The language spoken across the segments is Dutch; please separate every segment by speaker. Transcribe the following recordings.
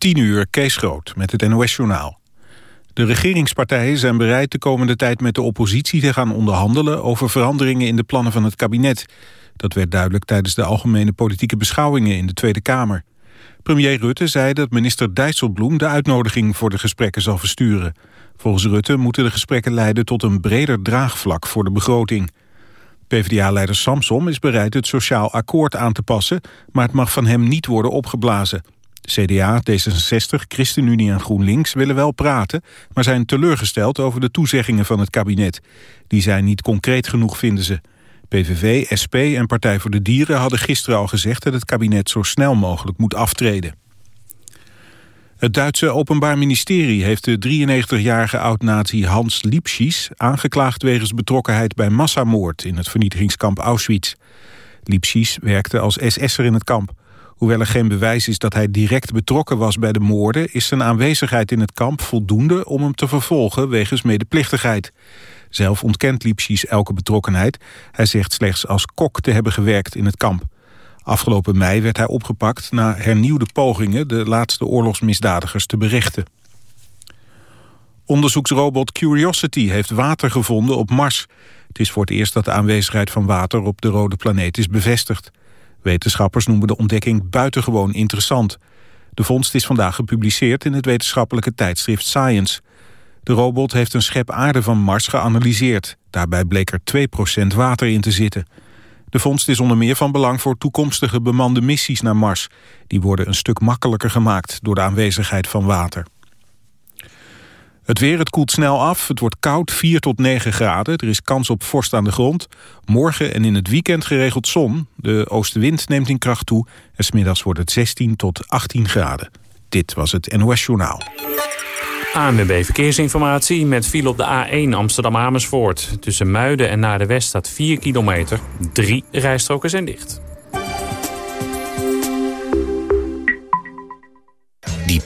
Speaker 1: 10 uur Kees Groot met het NOS-journaal. De regeringspartijen zijn bereid de komende tijd met de oppositie te gaan onderhandelen over veranderingen in de plannen van het kabinet. Dat werd duidelijk tijdens de algemene politieke beschouwingen in de Tweede Kamer. Premier Rutte zei dat minister Dijsselbloem de uitnodiging voor de gesprekken zal versturen. Volgens Rutte moeten de gesprekken leiden tot een breder draagvlak voor de begroting. PvdA-leider Samsom is bereid het sociaal akkoord aan te passen... maar het mag van hem niet worden opgeblazen. CDA, D66, ChristenUnie en GroenLinks willen wel praten... maar zijn teleurgesteld over de toezeggingen van het kabinet. Die zijn niet concreet genoeg, vinden ze. PVV, SP en Partij voor de Dieren hadden gisteren al gezegd... dat het kabinet zo snel mogelijk moet aftreden. Het Duitse Openbaar Ministerie heeft de 93-jarige oud-nazi Hans Lipschitz aangeklaagd wegens betrokkenheid bij massamoord in het vernietigingskamp Auschwitz. Lipschitz werkte als SS'er in het kamp. Hoewel er geen bewijs is dat hij direct betrokken was bij de moorden... is zijn aanwezigheid in het kamp voldoende om hem te vervolgen wegens medeplichtigheid. Zelf ontkent Lipschitz elke betrokkenheid. Hij zegt slechts als kok te hebben gewerkt in het kamp. Afgelopen mei werd hij opgepakt na hernieuwde pogingen... de laatste oorlogsmisdadigers te berechten. Onderzoeksrobot Curiosity heeft water gevonden op Mars. Het is voor het eerst dat de aanwezigheid van water op de rode planeet is bevestigd. Wetenschappers noemen de ontdekking buitengewoon interessant. De vondst is vandaag gepubliceerd in het wetenschappelijke tijdschrift Science. De robot heeft een schep aarde van Mars geanalyseerd. Daarbij bleek er 2% water in te zitten. De vondst is onder meer van belang voor toekomstige bemande missies naar Mars. Die worden een stuk makkelijker gemaakt door de aanwezigheid van water. Het weer, het koelt snel af. Het wordt koud, 4 tot 9 graden. Er is kans op vorst aan de grond. Morgen en in het weekend geregeld zon. De oostenwind neemt in kracht toe. En smiddags wordt het 16 tot 18 graden. Dit was het NOS Journaal.
Speaker 2: ANWB Verkeersinformatie met file op de A1 Amsterdam-Amersfoort. Tussen Muiden en naar de West staat 4 kilometer. Drie rijstroken zijn dicht.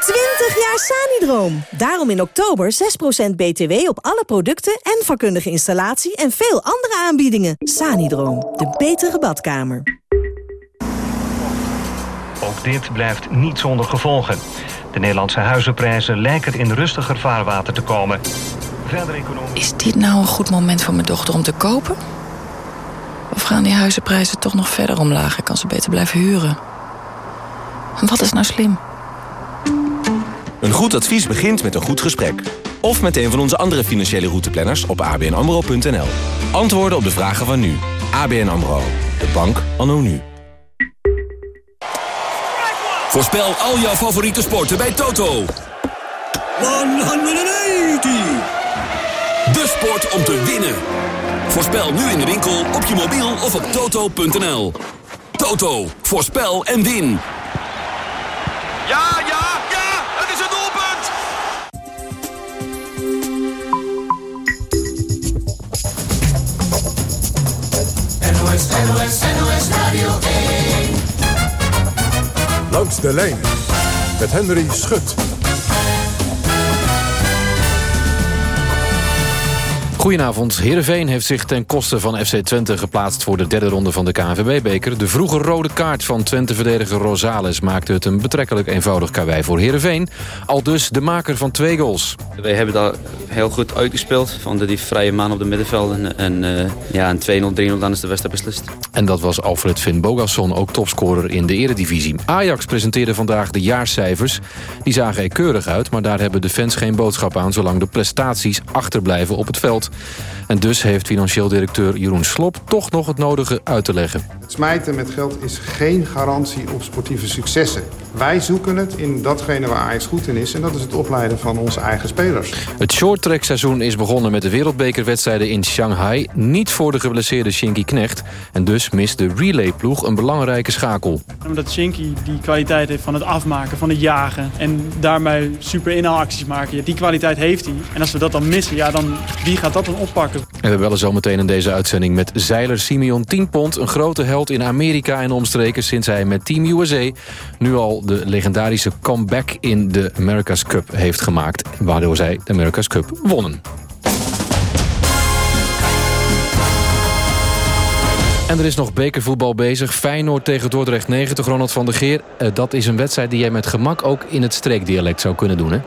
Speaker 3: 20 jaar Sanidroom. Daarom in oktober 6% BTW op alle producten en vakkundige installatie en veel andere aanbiedingen. Sanidroom, de betere badkamer.
Speaker 4: Ook dit blijft niet zonder gevolgen. De Nederlandse huizenprijzen lijken in rustiger vaarwater te komen. Verder economie...
Speaker 5: Is dit nou een goed moment voor mijn dochter om te kopen? Of gaan die huizenprijzen toch nog verder omlaag en kan ze beter blijven huren? En wat is nou slim?
Speaker 6: Een goed advies begint met een goed gesprek. Of met een van onze andere financiële routeplanners op abnamro.nl. Antwoorden op de vragen van nu. ABN AMRO. De bank anno.
Speaker 7: Voorspel al jouw favoriete sporten bij Toto. 180! De sport om te winnen. Voorspel nu in de winkel, op je mobiel of op toto.nl. Toto, voorspel en win.
Speaker 8: Ja,
Speaker 9: NOS, NOS, NOS Radio 1.
Speaker 10: Langs de lijn met Henry Schut.
Speaker 11: Goedenavond. Heerenveen heeft zich ten koste van FC Twente geplaatst... voor de derde ronde van de KNVB-beker. De vroege rode kaart van Twente-verdediger Rosales... maakte het een betrekkelijk eenvoudig karwei voor Heerenveen. Al dus de maker van twee goals.
Speaker 12: Wij hebben dat heel goed uitgespeeld. Vonden die vrije man op de middenveld. En, en uh, ja, een 2-0, 3-0, dan is de wedstrijd beslist.
Speaker 11: En dat was Alfred Finn Bogasson, ook topscorer in de eredivisie. Ajax presenteerde vandaag de jaarcijfers. Die zagen er keurig uit, maar daar hebben de fans geen boodschap aan... zolang de prestaties achterblijven op het veld. En dus heeft financieel directeur Jeroen Slop toch nog het nodige uit te leggen.
Speaker 13: Het smijten met geld is geen garantie op sportieve successen. Wij zoeken het in datgene waar Ajax goed in is... en dat is het opleiden van onze eigen spelers.
Speaker 11: Het shorttrack seizoen is begonnen met de wereldbekerwedstrijden in Shanghai. Niet voor de geblesseerde Shinky Knecht. En dus mist de relayploeg een belangrijke schakel.
Speaker 14: Omdat Shinky die kwaliteit heeft van het afmaken, van het jagen... en daarmee super inhaalacties maken, die kwaliteit heeft hij. En als we dat dan missen, ja, dan wie gaat dat
Speaker 11: En we bellen zo meteen in deze uitzending met zeiler Simeon 10 Pond... een grote held in Amerika en omstreken... sinds hij met Team USA nu al de legendarische comeback in de America's Cup heeft gemaakt. Waardoor zij de America's Cup wonnen. En er is nog bekervoetbal bezig. Feyenoord tegen Dordrecht 90, Ronald van der Geer. Uh, dat is een wedstrijd die jij met gemak ook in het streekdialect zou kunnen doen, hè?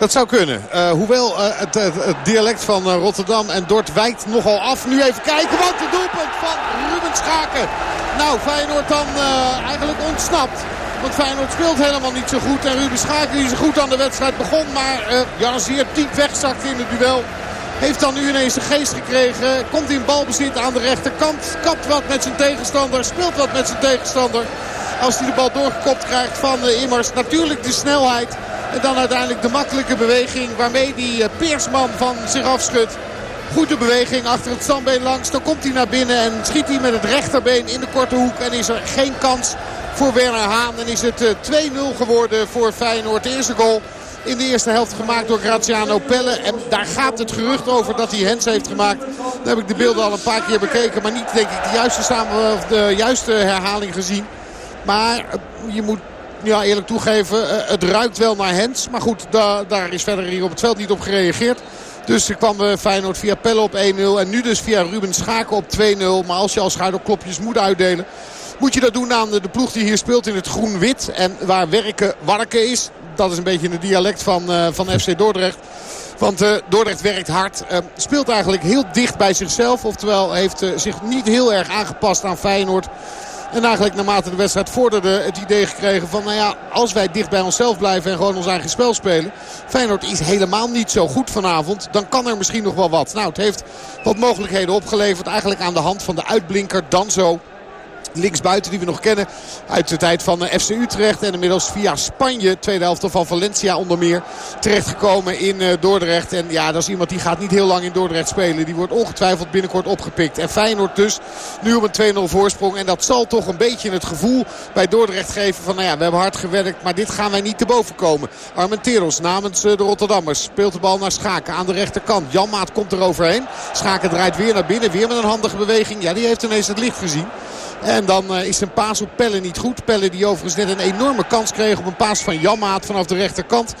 Speaker 15: Dat zou kunnen. Uh, hoewel uh, het, het, het, dialect van uh, Rotterdam en Dort wijkt nogal af. Nu even kijken wat de doelpunt van Ruben Schaken. Nou, Feyenoord dan eigenlijk ontsnapt. Want Feyenoord speelt helemaal niet zo goed. En Ruben Schaken die zo goed aan de wedstrijd begon. Maar ja, zeer diep wegzakt in het duel. Heeft dan nu ineens de geest gekregen. Komt in balbezit aan de rechterkant. Kapt wat met zijn tegenstander. Speelt wat met zijn tegenstander. Als hij de bal doorgekopt krijgt van Immers. Natuurlijk de snelheid. En dan uiteindelijk de makkelijke beweging waarmee die Peersman van zich afschudt. Goede beweging achter het standbeen langs. Dan komt hij naar binnen en schiet hij met het rechterbeen in de korte hoek. En is er geen kans voor Werner Haan. En is het 2-0 geworden voor Feyenoord. De eerste goal in de eerste helft gemaakt door Graziano Pelle. En daar gaat het gerucht over dat hij Hens heeft gemaakt. Dan heb ik de beelden al een paar keer bekeken. Maar niet denk ik de juiste, samen, of de juiste herhaling gezien. Maar je moet ja, eerlijk toegeven, het ruikt wel naar Hens. Maar goed, da daar is verder hier op het veld niet op gereageerd. Dus er kwam Feyenoord via Pelle op 1-0. En nu dus via Ruben Schaken op 2-0. Maar als je al schuidelklopjes moet uitdelen... moet je dat doen aan de ploeg die hier speelt in het groen-wit. En waar werken warken is. Dat is een beetje een dialect van, uh, van FC Dordrecht. Want Dordrecht werkt hard. Speelt eigenlijk heel dicht bij zichzelf. Oftewel heeft zich niet heel erg aangepast aan Feyenoord. En eigenlijk naarmate de wedstrijd vorderde het idee gekregen van... nou ja, als wij dicht bij onszelf blijven en gewoon ons eigen spel spelen... Feyenoord is helemaal niet zo goed vanavond. Dan kan er misschien nog wel wat. Nou, het heeft wat mogelijkheden opgeleverd. Eigenlijk aan de hand van de uitblinker Danzo linksbuiten die we nog kennen uit de tijd van FC Utrecht. En inmiddels via Spanje, tweede helft van Valencia onder meer, terechtgekomen in Dordrecht. En ja, dat is iemand die gaat niet heel lang in Dordrecht spelen. Die wordt ongetwijfeld binnenkort opgepikt. En Feyenoord dus nu op een 2-0 voorsprong. En dat zal toch een beetje het gevoel bij Dordrecht geven van nou ja, we hebben hard gewerkt, maar dit gaan wij niet te boven komen. Armenteros namens de Rotterdammers speelt de bal naar Schaken aan de rechterkant. Janmaat komt er overheen. Schaken draait weer naar binnen, weer met een handige beweging. Ja, die heeft ineens het licht gezien. En dan is zijn paas op Pelle niet goed. Pelle die overigens net een enorme kans kreeg op een paas van Jammaat vanaf de rechterkant.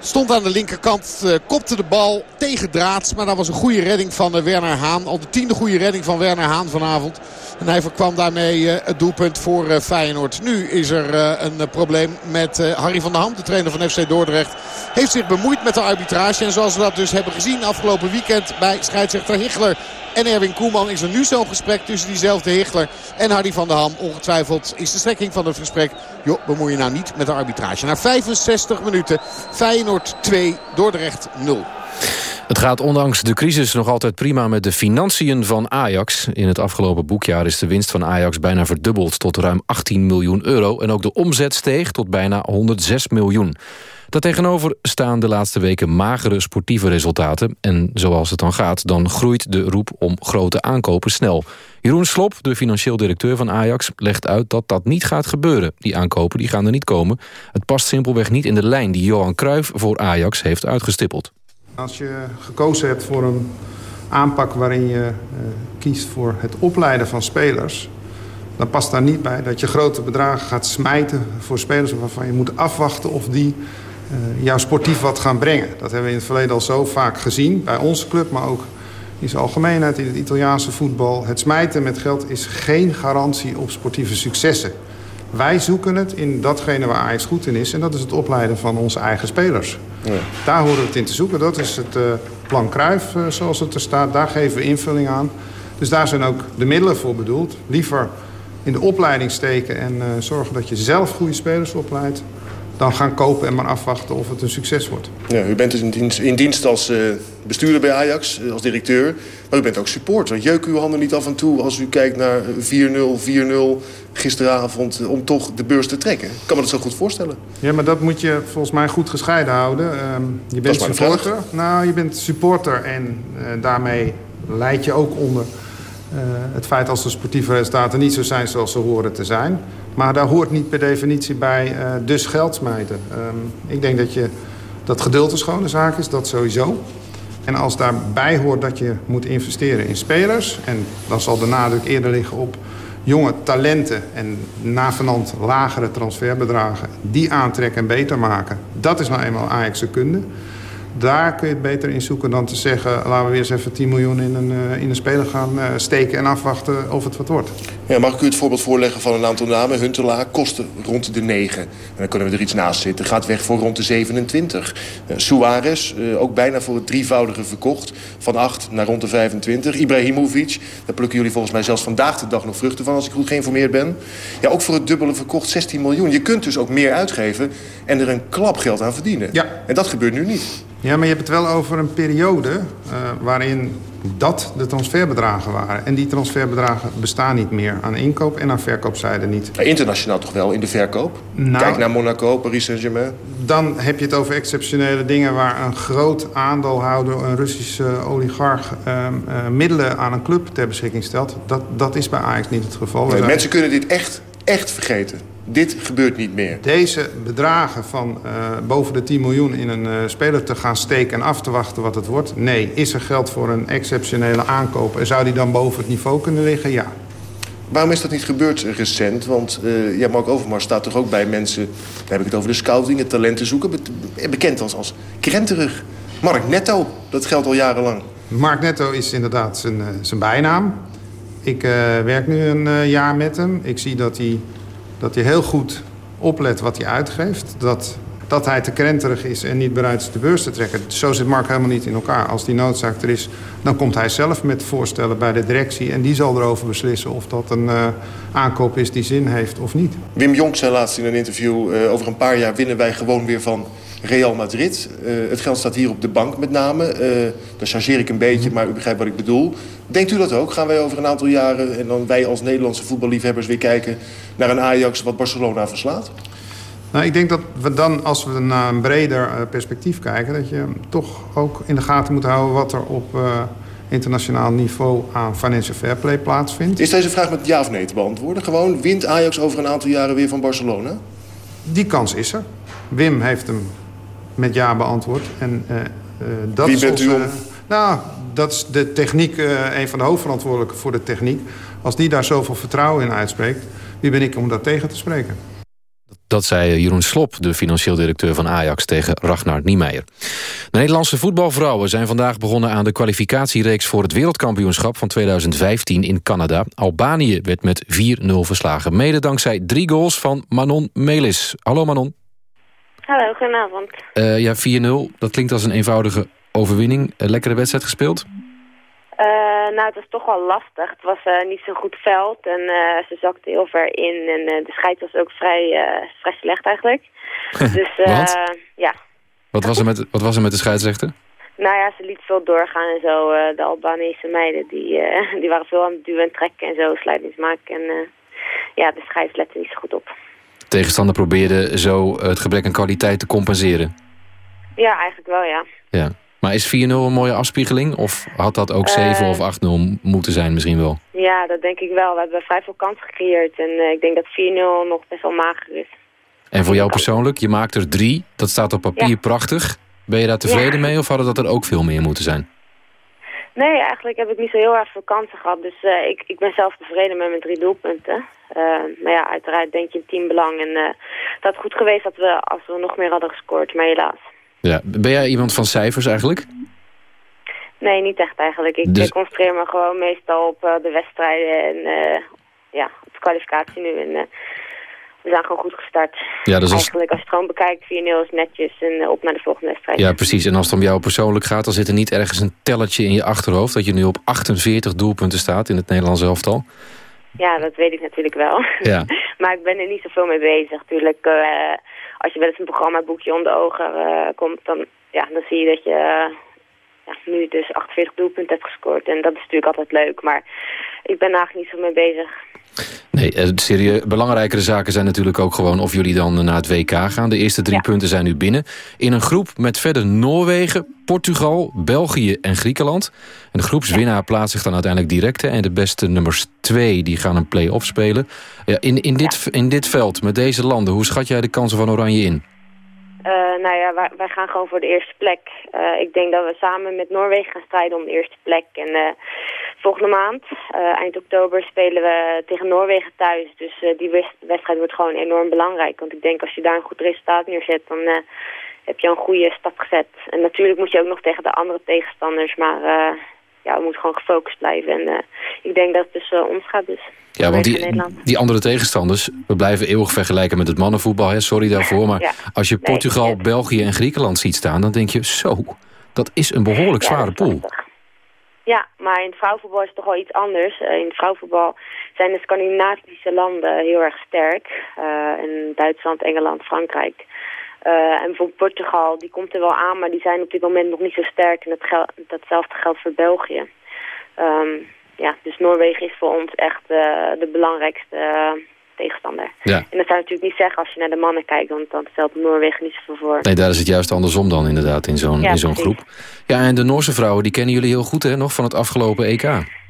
Speaker 15: Stond aan de linkerkant, uh, kopte de bal tegen draads. Maar dat was een goede redding van uh, Werner Haan. Al de tiende goede redding van Werner Haan vanavond. En hij voorkwam daarmee uh, het doelpunt voor Feyenoord. Nu is er een probleem met Harry van der Ham, de trainer van FC Dordrecht. Heeft zich bemoeid met de arbitrage. En zoals we dat dus hebben gezien afgelopen weekend bij scheidsrechter Hichler en Erwin Koeman is er nu zo'n gesprek tussen diezelfde Hichler en Hardy van der Ham. Ongetwijfeld is de strekking van het gesprek. Joh, bemoei je nou niet met de arbitrage. Na 65 minuten Feyenoord 2, Dordrecht 0.
Speaker 11: Het gaat ondanks de crisis nog altijd prima met de financiën van Ajax. In het afgelopen boekjaar is de winst van Ajax bijna verdubbeld tot ruim 18 miljoen euro. En ook de omzet steeg tot bijna 106 miljoen. Daartegenover staan de laatste weken magere sportieve resultaten. En zoals het dan gaat, dan groeit de roep om grote aankopen snel. Jeroen Slop, de financieel directeur van Ajax, legt uit dat dat niet gaat gebeuren. Die aankopen die gaan er niet komen. Het past simpelweg niet in de lijn die Johan Cruijff voor Ajax heeft uitgestippeld.
Speaker 13: Als je gekozen hebt voor een aanpak waarin je uh, kiest voor het opleiden van spelers... dan past daar niet bij dat je grote bedragen gaat smijten voor spelers... waarvan je moet afwachten of die uh, jou sportief wat gaan brengen. Dat hebben we in het verleden al zo vaak gezien. Bij onze club, maar ook in zijn algemeenheid in het Italiaanse voetbal. Het smijten met geld is geen garantie op sportieve successen. Wij zoeken het in datgene waar Ajax goed in is. En dat is het opleiden van onze eigen spelers. Daar horen we het in te zoeken. Dat is het uh, plan Kruif, uh, zoals het er staat. Daar geven we invulling aan. Dus daar zijn ook de middelen voor bedoeld. Liever in de opleiding steken en uh, zorgen dat je zelf goede spelers opleidt dan gaan kopen en maar afwachten of het een succes wordt.
Speaker 16: Ja, u bent dus in dienst, in dienst als uh, bestuurder bij Ajax, als directeur. Maar u bent ook supporter. Jeuk uw handen niet af en toe als u kijkt naar 4-0, 4-0 gisteravond... om toch de beurs te trekken? Ik kan me dat zo goed voorstellen.
Speaker 13: Ja, maar dat moet je volgens mij goed gescheiden houden. Um, je bent supporter. Nou, je bent supporter en uh, daarmee leid je ook onder... Uh, het feit als de sportieve resultaten niet zo zijn zoals ze horen te zijn. Maar daar hoort niet per definitie bij uh, dus geld smijten. Um, ik denk dat, je, dat geduld een schone zaak is, dat sowieso. En als daarbij hoort dat je moet investeren in spelers... en dan zal de nadruk eerder liggen op jonge talenten en navenant lagere transferbedragen... die aantrekken en beter maken. Dat is nou eenmaal Ajax' kunde. Daar kun je het beter in zoeken dan te zeggen... laten we weer eens even 10 miljoen in een, uh, in een speler gaan uh, steken... en afwachten of het wat wordt.
Speaker 16: Ja, mag ik u het voorbeeld voorleggen van een aantal namen? Huntelaar kosten rond de 9. En dan kunnen we er iets naast zitten. Gaat weg voor rond de 27. Uh, Suarez, ook bijna voor het drievoudige verkocht. Van 8 naar rond de 25. Ibrahimovic, daar plukken jullie volgens mij zelfs vandaag de dag nog vruchten van... als ik goed geïnformeerd ben. Ja, ook voor het dubbele verkocht 16 miljoen. Je kunt dus ook meer uitgeven en er een klap geld aan verdienen.
Speaker 13: Ja.
Speaker 16: En dat gebeurt nu niet.
Speaker 13: Ja, maar je hebt het wel over een periode uh, waarin dat de transferbedragen waren. En die transferbedragen bestaan niet meer aan inkoop en aan verkoopzijde niet.
Speaker 16: Internationaal toch wel, in de verkoop?
Speaker 13: Nou,
Speaker 16: Kijk naar Monaco, Paris Saint-Germain.
Speaker 13: Dan heb je het over exceptionele dingen... waar een groot aandeelhouder, een Russische oligarch... Uh, uh, middelen aan een club ter beschikking stelt. Dat, dat is bij Ajax niet het geval.
Speaker 16: Nee, mensen kunnen dit echt, echt vergeten. Dit gebeurt niet meer.
Speaker 13: Deze bedragen van uh, boven de 10 miljoen in een uh, speler te gaan steken... en af te wachten wat het wordt? Nee. Is er geld voor een exceptionele aankoop? En zou die dan boven het niveau kunnen liggen? Ja.
Speaker 16: Waarom is dat niet gebeurd recent? Want uh, ja, Mark Overmars staat toch ook bij mensen... daar heb ik het over de scouting, het talenten zoeken... Be bekend als, als krenterig. Mark Netto, dat geldt al jarenlang.
Speaker 13: Mark Netto is inderdaad zijn, zijn bijnaam. Ik werk nu een jaar met hem. Ik zie dat hij dat hij heel goed oplet wat hij uitgeeft. Dat, dat hij te krenterig is en niet bereid is de beurs te trekken. Zo zit Mark helemaal niet in elkaar. Als die noodzaak er is, dan komt hij zelf met voorstellen bij de directie... en die zal erover beslissen of dat een uh, aankoop is die zin heeft of niet.
Speaker 16: Wim Jonk zei laatst in een interview... Uh, over een paar jaar winnen wij gewoon weer van Real Madrid. Uh, het geld staat hier op de bank met name. Uh, daar chargeer ik een beetje, maar u begrijpt wat ik bedoel. Denkt u dat ook? Gaan wij over een aantal jaren... en dan wij als Nederlandse voetballiefhebbers weer kijken... naar een Ajax wat Barcelona verslaat?
Speaker 13: Nou, ik denk dat we dan, als we naar een breder uh, perspectief kijken... dat je toch ook in de gaten moet houden wat er op uh, internationaal niveau... aan financial fair play plaatsvindt.
Speaker 16: Is deze vraag met ja of nee te beantwoorden? Gewoon, wint Ajax over een aantal jaren weer van Barcelona?
Speaker 13: Die kans is er. Wim heeft hem met ja beantwoord. En, uh, dat
Speaker 16: Wie
Speaker 13: is
Speaker 16: bent
Speaker 13: onze,
Speaker 16: u om?
Speaker 13: Nou, dat is de techniek, uh, een van de hoofdverantwoordelijken voor de techniek. Als die daar zoveel vertrouwen in uitspreekt... wie ben ik om dat tegen te spreken?
Speaker 11: Dat zei Jeroen Slop, de financieel directeur van Ajax... tegen Ragnar Niemeyer. De Nederlandse voetbalvrouwen zijn vandaag begonnen... aan de kwalificatiereeks voor het wereldkampioenschap van 2015 in Canada. Albanië werd met 4-0 verslagen. Mede dankzij drie goals van Manon Melis. Hallo Manon.
Speaker 17: Hallo, goedenavond.
Speaker 11: Uh, ja, 4-0. Dat klinkt als een eenvoudige overwinning. Een lekkere wedstrijd gespeeld?
Speaker 17: Uh, nou, het was toch wel lastig. Het was uh, niet zo'n goed veld en ze zakte heel ver in. En de scheid was ook vrij, vrij slecht eigenlijk. dus ja.
Speaker 11: Wat was, er met, wat was er met de scheidsrechter?
Speaker 17: Nou ja, ze liet veel doorgaan en zo. de Albanese meiden die, die waren veel aan het duwen en trekken en zo, sluitings maken. En ja, de scheids lette niet zo goed op.
Speaker 11: De tegenstander probeerde zo het gebrek aan kwaliteit te compenseren?
Speaker 17: Ja, eigenlijk wel, ja.
Speaker 11: Ja. Maar is 4-0 een mooie afspiegeling? Of had dat ook 7 uh, of 8-0 moeten zijn misschien wel?
Speaker 17: Ja, dat denk ik wel. We hebben vrij veel kansen gecreëerd. En uh, ik denk dat 4-0 nog best wel mager is.
Speaker 11: En voor jou persoonlijk? Je maakt er drie. Dat staat op papier ja. prachtig. Ben je daar tevreden ja. mee of hadden dat er ook veel meer moeten zijn?
Speaker 17: Nee, eigenlijk heb ik niet zo heel erg veel kansen gehad. Dus uh, ik, ik ben zelf tevreden met mijn drie doelpunten. maar ja, uiteraard denk je in teambelang. En dat had goed geweest dat we, als we nog meer hadden gescoord. Maar helaas.
Speaker 11: Ja. Ben jij iemand van cijfers eigenlijk?
Speaker 17: Nee, niet echt eigenlijk. Ik dus... concentreer me gewoon meestal op uh, de wedstrijden en uh, ja, op de kwalificatie nu. En, uh, we zijn gewoon goed gestart.
Speaker 11: Ja, dus als...
Speaker 17: Eigenlijk als je het gewoon bekijkt, 4-0 is netjes en op naar de volgende wedstrijd.
Speaker 11: Ja, precies. En als het om jou persoonlijk gaat, dan zit er niet ergens een telletje in je achterhoofd... dat je nu op 48 doelpunten staat in het Nederlands elftal?
Speaker 17: Ja, dat weet ik natuurlijk wel.
Speaker 11: Ja.
Speaker 17: maar ik ben er niet zoveel mee bezig. Natuurlijk, uh, als je wel eens een programmaboekje om de ogen uh, komt, dan, ja, dan zie je dat je uh, ja, nu dus 48 doelpunten hebt gescoord. En dat is natuurlijk altijd leuk, maar ik ben eigenlijk niet zo mee bezig.
Speaker 11: Nee, serieus, belangrijkere zaken zijn natuurlijk ook gewoon of jullie dan naar het WK gaan. De eerste drie ja. punten zijn nu binnen. In een groep met verder Noorwegen, Portugal, België en Griekenland. En de groepswinnaar ja. plaatst zich dan uiteindelijk direct. En de beste nummers twee die gaan een play-off spelen. Ja, in, in, dit, in dit veld, met deze landen, hoe schat jij de kansen van Oranje in?
Speaker 17: Uh, nou ja, wij, wij, gaan gewoon voor de eerste plek. Uh, ik denk dat we samen met Noorwegen gaan strijden om de eerste plek. En uh, volgende maand, eind oktober, spelen we tegen Noorwegen thuis. Dus die wedstrijd wordt gewoon enorm belangrijk. Want ik denk als je daar een goed resultaat neerzet, dan heb je een goede stap gezet. En natuurlijk moet je ook nog tegen de andere tegenstanders, maar ja, we moeten gewoon gefocust blijven. En ik denk dat het tussen ons gaat dus.
Speaker 11: Ja, want die, die andere tegenstanders, we blijven eeuwig vergelijken met het mannenvoetbal. Hè? Sorry daarvoor, maar als je Portugal, België en Griekenland ziet staan... dan denk je, zo, dat is een behoorlijk zware pool.
Speaker 17: Ja, maar in het vrouwenvoetbal is het toch wel iets anders. Uh, in het vrouwenvoetbal zijn de Scandinavische landen heel erg sterk. Uh, in Duitsland, Engeland, Frankrijk. Uh, en bijvoorbeeld Portugal, die komt er wel aan, maar die zijn op dit moment nog niet zo sterk. En dat datzelfde geldt voor België. Um, ja, dus Noorwegen is voor ons echt uh, de belangrijkste uh, tegenstander. Ja. En dat zou je natuurlijk niet zeggen als je naar de mannen kijkt, want dan stelt Noorwegen niet zoveel voor.
Speaker 11: Nee, daar is het juist andersom dan inderdaad in zo'n ja, in zo'n groep. Ja, en de Noorse vrouwen, die kennen jullie heel goed hè, nog van het afgelopen EK.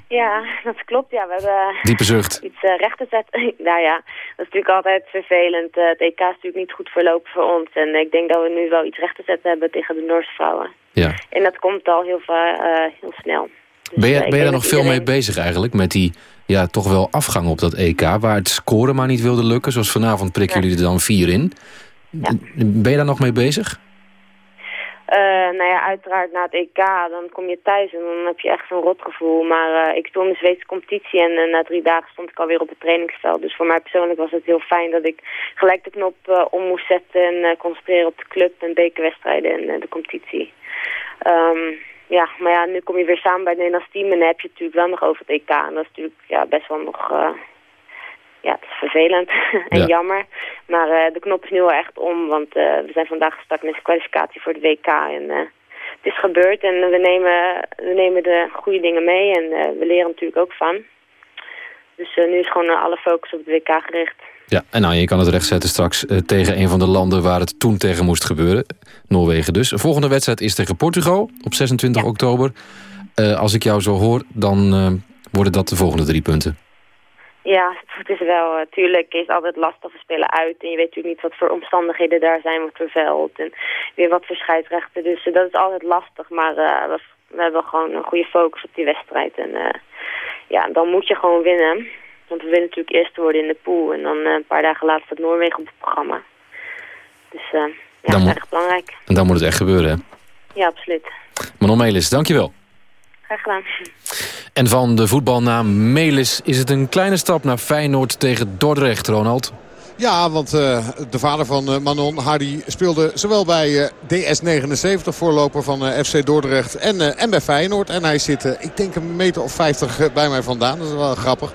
Speaker 17: Ja, dat klopt. Ja, we hebben
Speaker 11: Diepe zucht.
Speaker 17: iets uh, recht te zetten. nou ja, dat is natuurlijk altijd vervelend. Uh, het EK is natuurlijk niet goed verlopen voor ons. En ik denk dat we nu wel iets recht te zetten hebben tegen de Noorse vrouwen. Ja. En dat komt al heel, uh, heel snel.
Speaker 11: Dus, ben je, ben je daar nog veel mee bezig eigenlijk? Met die ja, toch wel afgang op dat EK, waar het scoren maar niet wilde lukken. Zoals vanavond prikken jullie er dan vier in. Ben je daar nog mee bezig?
Speaker 17: Uh, nou ja, uiteraard na het EK, dan kom je thuis en dan heb je echt zo'n rotgevoel. Maar uh, ik stond in de Zweedse competitie en uh, na drie dagen stond ik alweer op het trainingsveld. Dus voor mij persoonlijk was het heel fijn dat ik gelijk de knop om moest zetten en concentreren op de club en bekerwedstrijden en de competitie. Um, ja, maar ja, nu kom je weer samen bij het Nederlands team en dan heb je het natuurlijk wel nog over het EK. En dat is natuurlijk ja, best wel nog... Ja, het is vervelend en jammer. Maar uh, de knop is nu wel echt om, want uh, we zijn vandaag gestart met de kwalificatie voor de WK. En het is gebeurd en we nemen, we nemen de goede dingen mee en we leren natuurlijk ook van. Dus nu is gewoon alle focus op het WK gericht.
Speaker 11: Ja, en nou, je kan het rechtzetten straks tegen een van de landen waar het toen tegen moest gebeuren. Noorwegen dus. De volgende wedstrijd is tegen Portugal op 26 oktober. Als ik jou zo hoor, dan worden dat de volgende drie punten.
Speaker 17: Ja, het is wel, natuurlijk is altijd lastig. We spelen uit en je weet natuurlijk niet wat voor omstandigheden daar zijn, wat voor veld en weer wat voor scheidsrechten. Dus dat is altijd lastig, maar we, we, hebben gewoon een goede focus op die wedstrijd. En ja, dan moet je gewoon winnen. Want we willen natuurlijk eerst worden in de pool. En dan een paar dagen later staat Noorwegen op het programma. Dus ja, dat is erg belangrijk.
Speaker 11: En dan moet het echt gebeuren, hè?
Speaker 17: Ja, absoluut.
Speaker 11: Manon Melis, dankjewel.
Speaker 17: Graag gedaan.
Speaker 11: En van de voetbalnaam Melis is het een kleine stap naar Feyenoord tegen Dordrecht, Ronald.
Speaker 15: Ja, want uh, de vader van uh, Manon, Hardy, speelde zowel bij uh, DS79, voorloper van FC Dordrecht, en, en bij Feyenoord. En hij zit, ik denk een meter of 50 bij mij vandaan. Dat is wel grappig.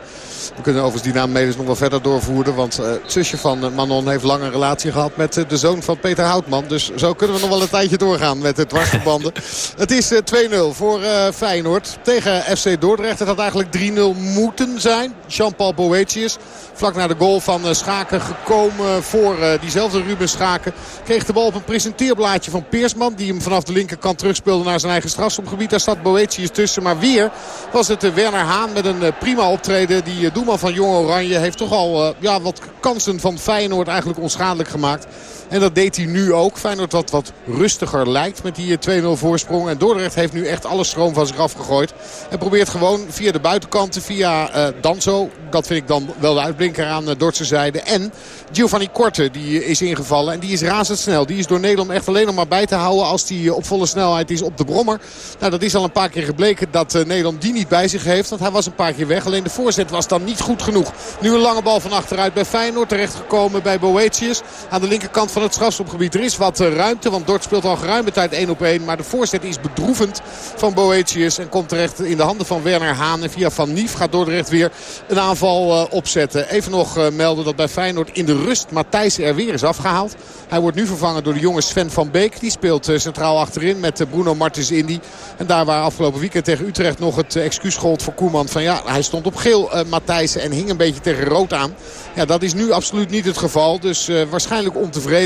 Speaker 15: We kunnen overigens die naam Melis nog wel verder doorvoeren. Want uh, het zusje van uh, Manon heeft lang een relatie gehad met uh, de zoon van Peter Houtman. Dus zo kunnen we nog wel een tijdje doorgaan met het dwarsverbanden. het is 2-0 voor Feyenoord tegen FC Dordrecht. Het had eigenlijk 3-0 moeten zijn. Jean-Paul Boetius vlak naar de goal van Schaken gekomen voor diezelfde Ruben Schaken. Kreeg de bal op een presenteerblaadje van Peersman. Die hem vanaf de linkerkant terugspeelde naar zijn eigen strafschopgebied. Daar staat Boetius tussen. Maar weer was het Werner Haan met een prima optreden. Die doelman van Jong Oranje heeft toch al uh, ja, wat kansen van Feyenoord eigenlijk onschadelijk gemaakt. En dat deed hij nu ook. Feyenoord wat, wat rustiger lijkt met die 2-0 voorsprong. En Dordrecht heeft nu echt alle stroom van zich afgegooid. En probeert gewoon via de buitenkanten, via uh, Danzo. Dat vind ik dan wel de uitblinker aan de Dordtse zijde. En Giovanni Korte die is ingevallen. En die is razendsnel. Die is door Nederland echt alleen nog maar bij te houden als die op volle snelheid is op de brommer. Nou, dat is al een paar keer gebleken dat Nederland die niet bij zich heeft. Want hij was een paar keer weg. Alleen de voorzet was dan niet goed genoeg. Nu een lange bal van achteruit bij Feyenoord. Terechtgekomen bij Boetius. Aan de linkerkant van het strafschopgebied. Er is wat eh, ruimte, want Dort speelt al geruime tijd 1 op 1. Maar de voorzet is bedroevend van Boetius. En komt terecht in de handen van Werner Haan. En via Van Nief gaat Dordrecht weer een aanval uh, opzetten. Even nog uh, melden dat bij Feyenoord in de rust Matthijs er weer is afgehaald. Hij wordt nu vervangen door de jonge Sven van Beek. Die speelt centraal achterin met Bruno Martens Indy. En daar waar afgelopen weekend tegen Utrecht nog het excuus gold voor Koeman. Van ja, hij stond op geel Matthijs en hing een beetje tegen rood aan. Ja, dat is nu absoluut niet het geval. Dus waarschijnlijk ontevreden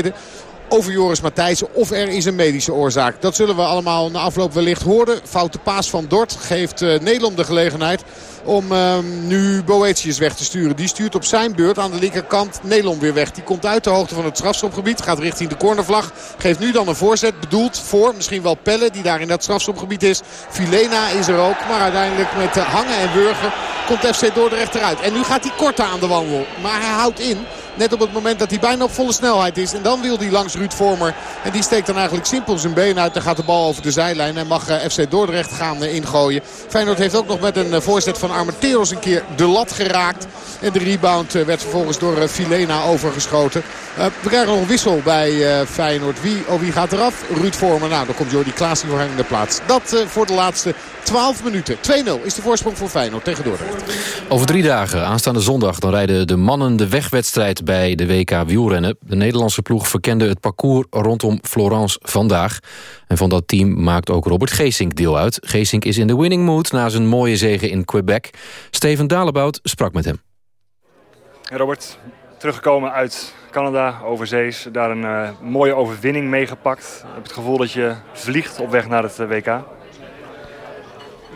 Speaker 15: over Joris Matthijssen. Of er is een medische oorzaak. Dat zullen we allemaal na afloop wellicht horen. Foute paas van Dort geeft uh, Nederland de gelegenheid om uh, nu Boetius weg te sturen. Die stuurt op zijn beurt aan de linkerkant Nederland weer weg. Die komt uit de hoogte van het strafschopgebied. Gaat richting de cornervlag. Geeft nu dan een voorzet bedoeld voor misschien wel Pelle die daar in dat strafschopgebied is. Filena is er ook. Maar uiteindelijk met uh, hangen en wurgen komt FC Dordrecht eruit. En nu gaat hij korter aan de wandel. Maar hij houdt in. Net op het moment dat hij bijna op volle snelheid is. En dan wil hij langs Ruud Vormer. En die steekt dan eigenlijk simpel zijn been uit. Dan gaat de bal over de zijlijn. En mag FC Dordrecht gaan ingooien. Feyenoord heeft ook nog met een voorzet van Armenteros een keer de lat geraakt. En de rebound werd vervolgens door Filena overgeschoten. we krijgen nog een wissel bij Feyenoord. Wie, oh, wie gaat eraf? Ruud Vormer. Nou, dan komt Jordi Klaas voor hem in de plaats. Dat voor de laatste 12 minuten. 2-0 is de voorsprong voor Feyenoord tegen Dordrecht.
Speaker 11: Over drie dagen, aanstaande zondag, dan rijden de mannen de wegwedstrijd bij de WK wielrennen. De Nederlandse ploeg verkende het parcours rondom Florence vandaag. En van dat team maakt ook Robert Geesink deel uit. Geesink is in de winning mood na zijn mooie zege in Quebec. Steven Dalebout sprak met hem.
Speaker 18: Robert, teruggekomen uit Canada, overzees. Daar een uh, mooie overwinning meegepakt. Ik heb het gevoel dat je vliegt op weg naar het WK.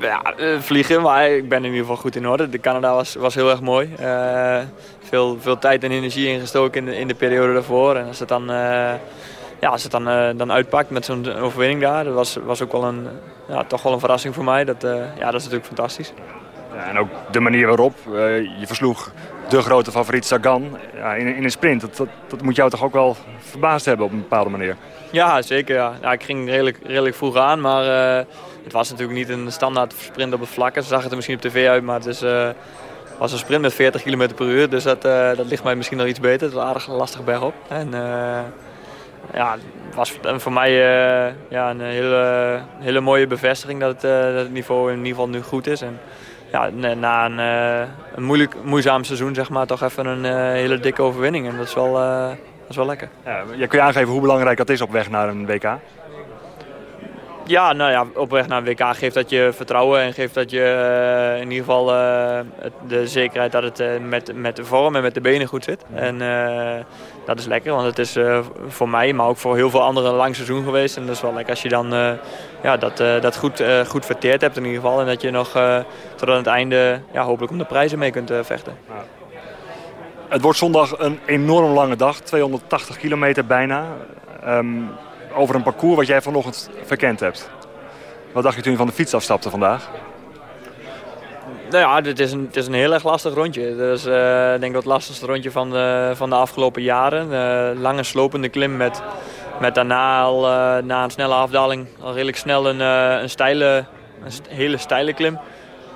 Speaker 19: Ja, vliegen, maar ik ben in ieder geval goed in orde. De Canada was, was heel erg mooi. Uh, veel, veel tijd en energie ingestoken in de, in de periode daarvoor. En als het dan, uh, ja, als het dan, uh, dan uitpakt met zo'n overwinning daar, dat was, was ook wel een, ja, toch wel een verrassing voor mij. Dat, ja, dat is natuurlijk fantastisch.
Speaker 18: Ja, en ook de manier waarop je versloeg de grote favoriet Sagan ja, in, in een sprint. Dat, dat, dat, moet jou toch ook wel verbaasd hebben op een bepaalde manier?
Speaker 19: Ja, zeker. Ja. ja ik ging redelijk, redelijk vroeg aan, maar het was natuurlijk niet een standaard sprint op het vlakke. Ze zag het er misschien op tv uit, maar het is, uh, was een sprint met 40 km per uur. Dus dat, uh, dat ligt mij misschien nog iets beter. Het was aardig lastig bergop. En uh, ja, het was voor mij ja, een hele, hele mooie bevestiging dat het, dat het niveau in ieder geval nu goed is. En, ja, na een, een moeilijk, moeizaam seizoen zeg maar, toch even een hele dikke overwinning. En dat is wel, dat is wel lekker.
Speaker 18: Ja, kun je aangeven hoe belangrijk dat is op weg naar een WK?
Speaker 19: Ja, nou ja, op weg naar een WK geeft dat je vertrouwen en geeft dat je uh, in ieder geval uh, de zekerheid dat het uh, met, met de vorm en met de benen goed zit. En dat is lekker, want het is voor mij, maar ook voor heel veel anderen een lang seizoen geweest. En dat is wel lekker als je dan ja, dat, dat goed, goed verteerd hebt in ieder geval. En dat je nog tot aan het einde ja, hopelijk om de prijzen mee kunt vechten.
Speaker 18: Het wordt zondag een enorm lange dag, 280 kilometer bijna. Um, over een parcours wat jij vanochtend verkend hebt. Wat dacht je toen je van de fiets afstapte vandaag?
Speaker 19: Nou ja, het is een, het is een heel erg lastig rondje. Dat is uh, denk ik het lastigste rondje van de, van de afgelopen jaren. Uh, lange slopende klim met, met daarna al uh, na een snelle afdaling al redelijk snel een, een, steile, een hele steile klim.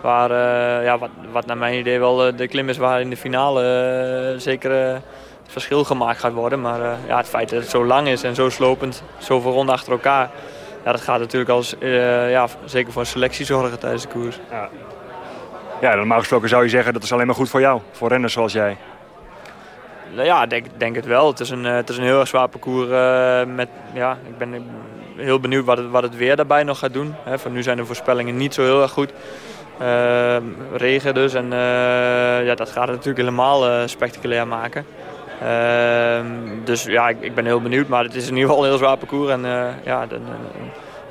Speaker 19: Waar, ja, wat, wat naar mijn idee wel de klim is waar in de finale zeker verschil gemaakt gaat worden. Maar uh, ja, het feit dat het zo lang is en zo slopend, zoveel ronden achter elkaar... Ja, dat gaat natuurlijk als, uh, ja, zeker voor een selectie zorgen tijdens de koers.
Speaker 18: Ja. ja, normaal gesproken zou je zeggen dat is alleen maar goed voor jou. Voor renners zoals jij.
Speaker 19: Nou ja, ik denk, denk het wel. Het is een, het is een heel erg zwaar parcours. Uh, met, ja, ik ben heel benieuwd wat het, wat het weer daarbij nog gaat doen. He, van nu zijn de voorspellingen niet zo heel erg goed. Uh, regen dus. En uh, ja, dat gaat het natuurlijk helemaal spectaculair maken. Uh, dus ja, ik, ik, ben heel benieuwd. Maar het is in ieder geval een heel zwaar parcours. En uh, ja, een,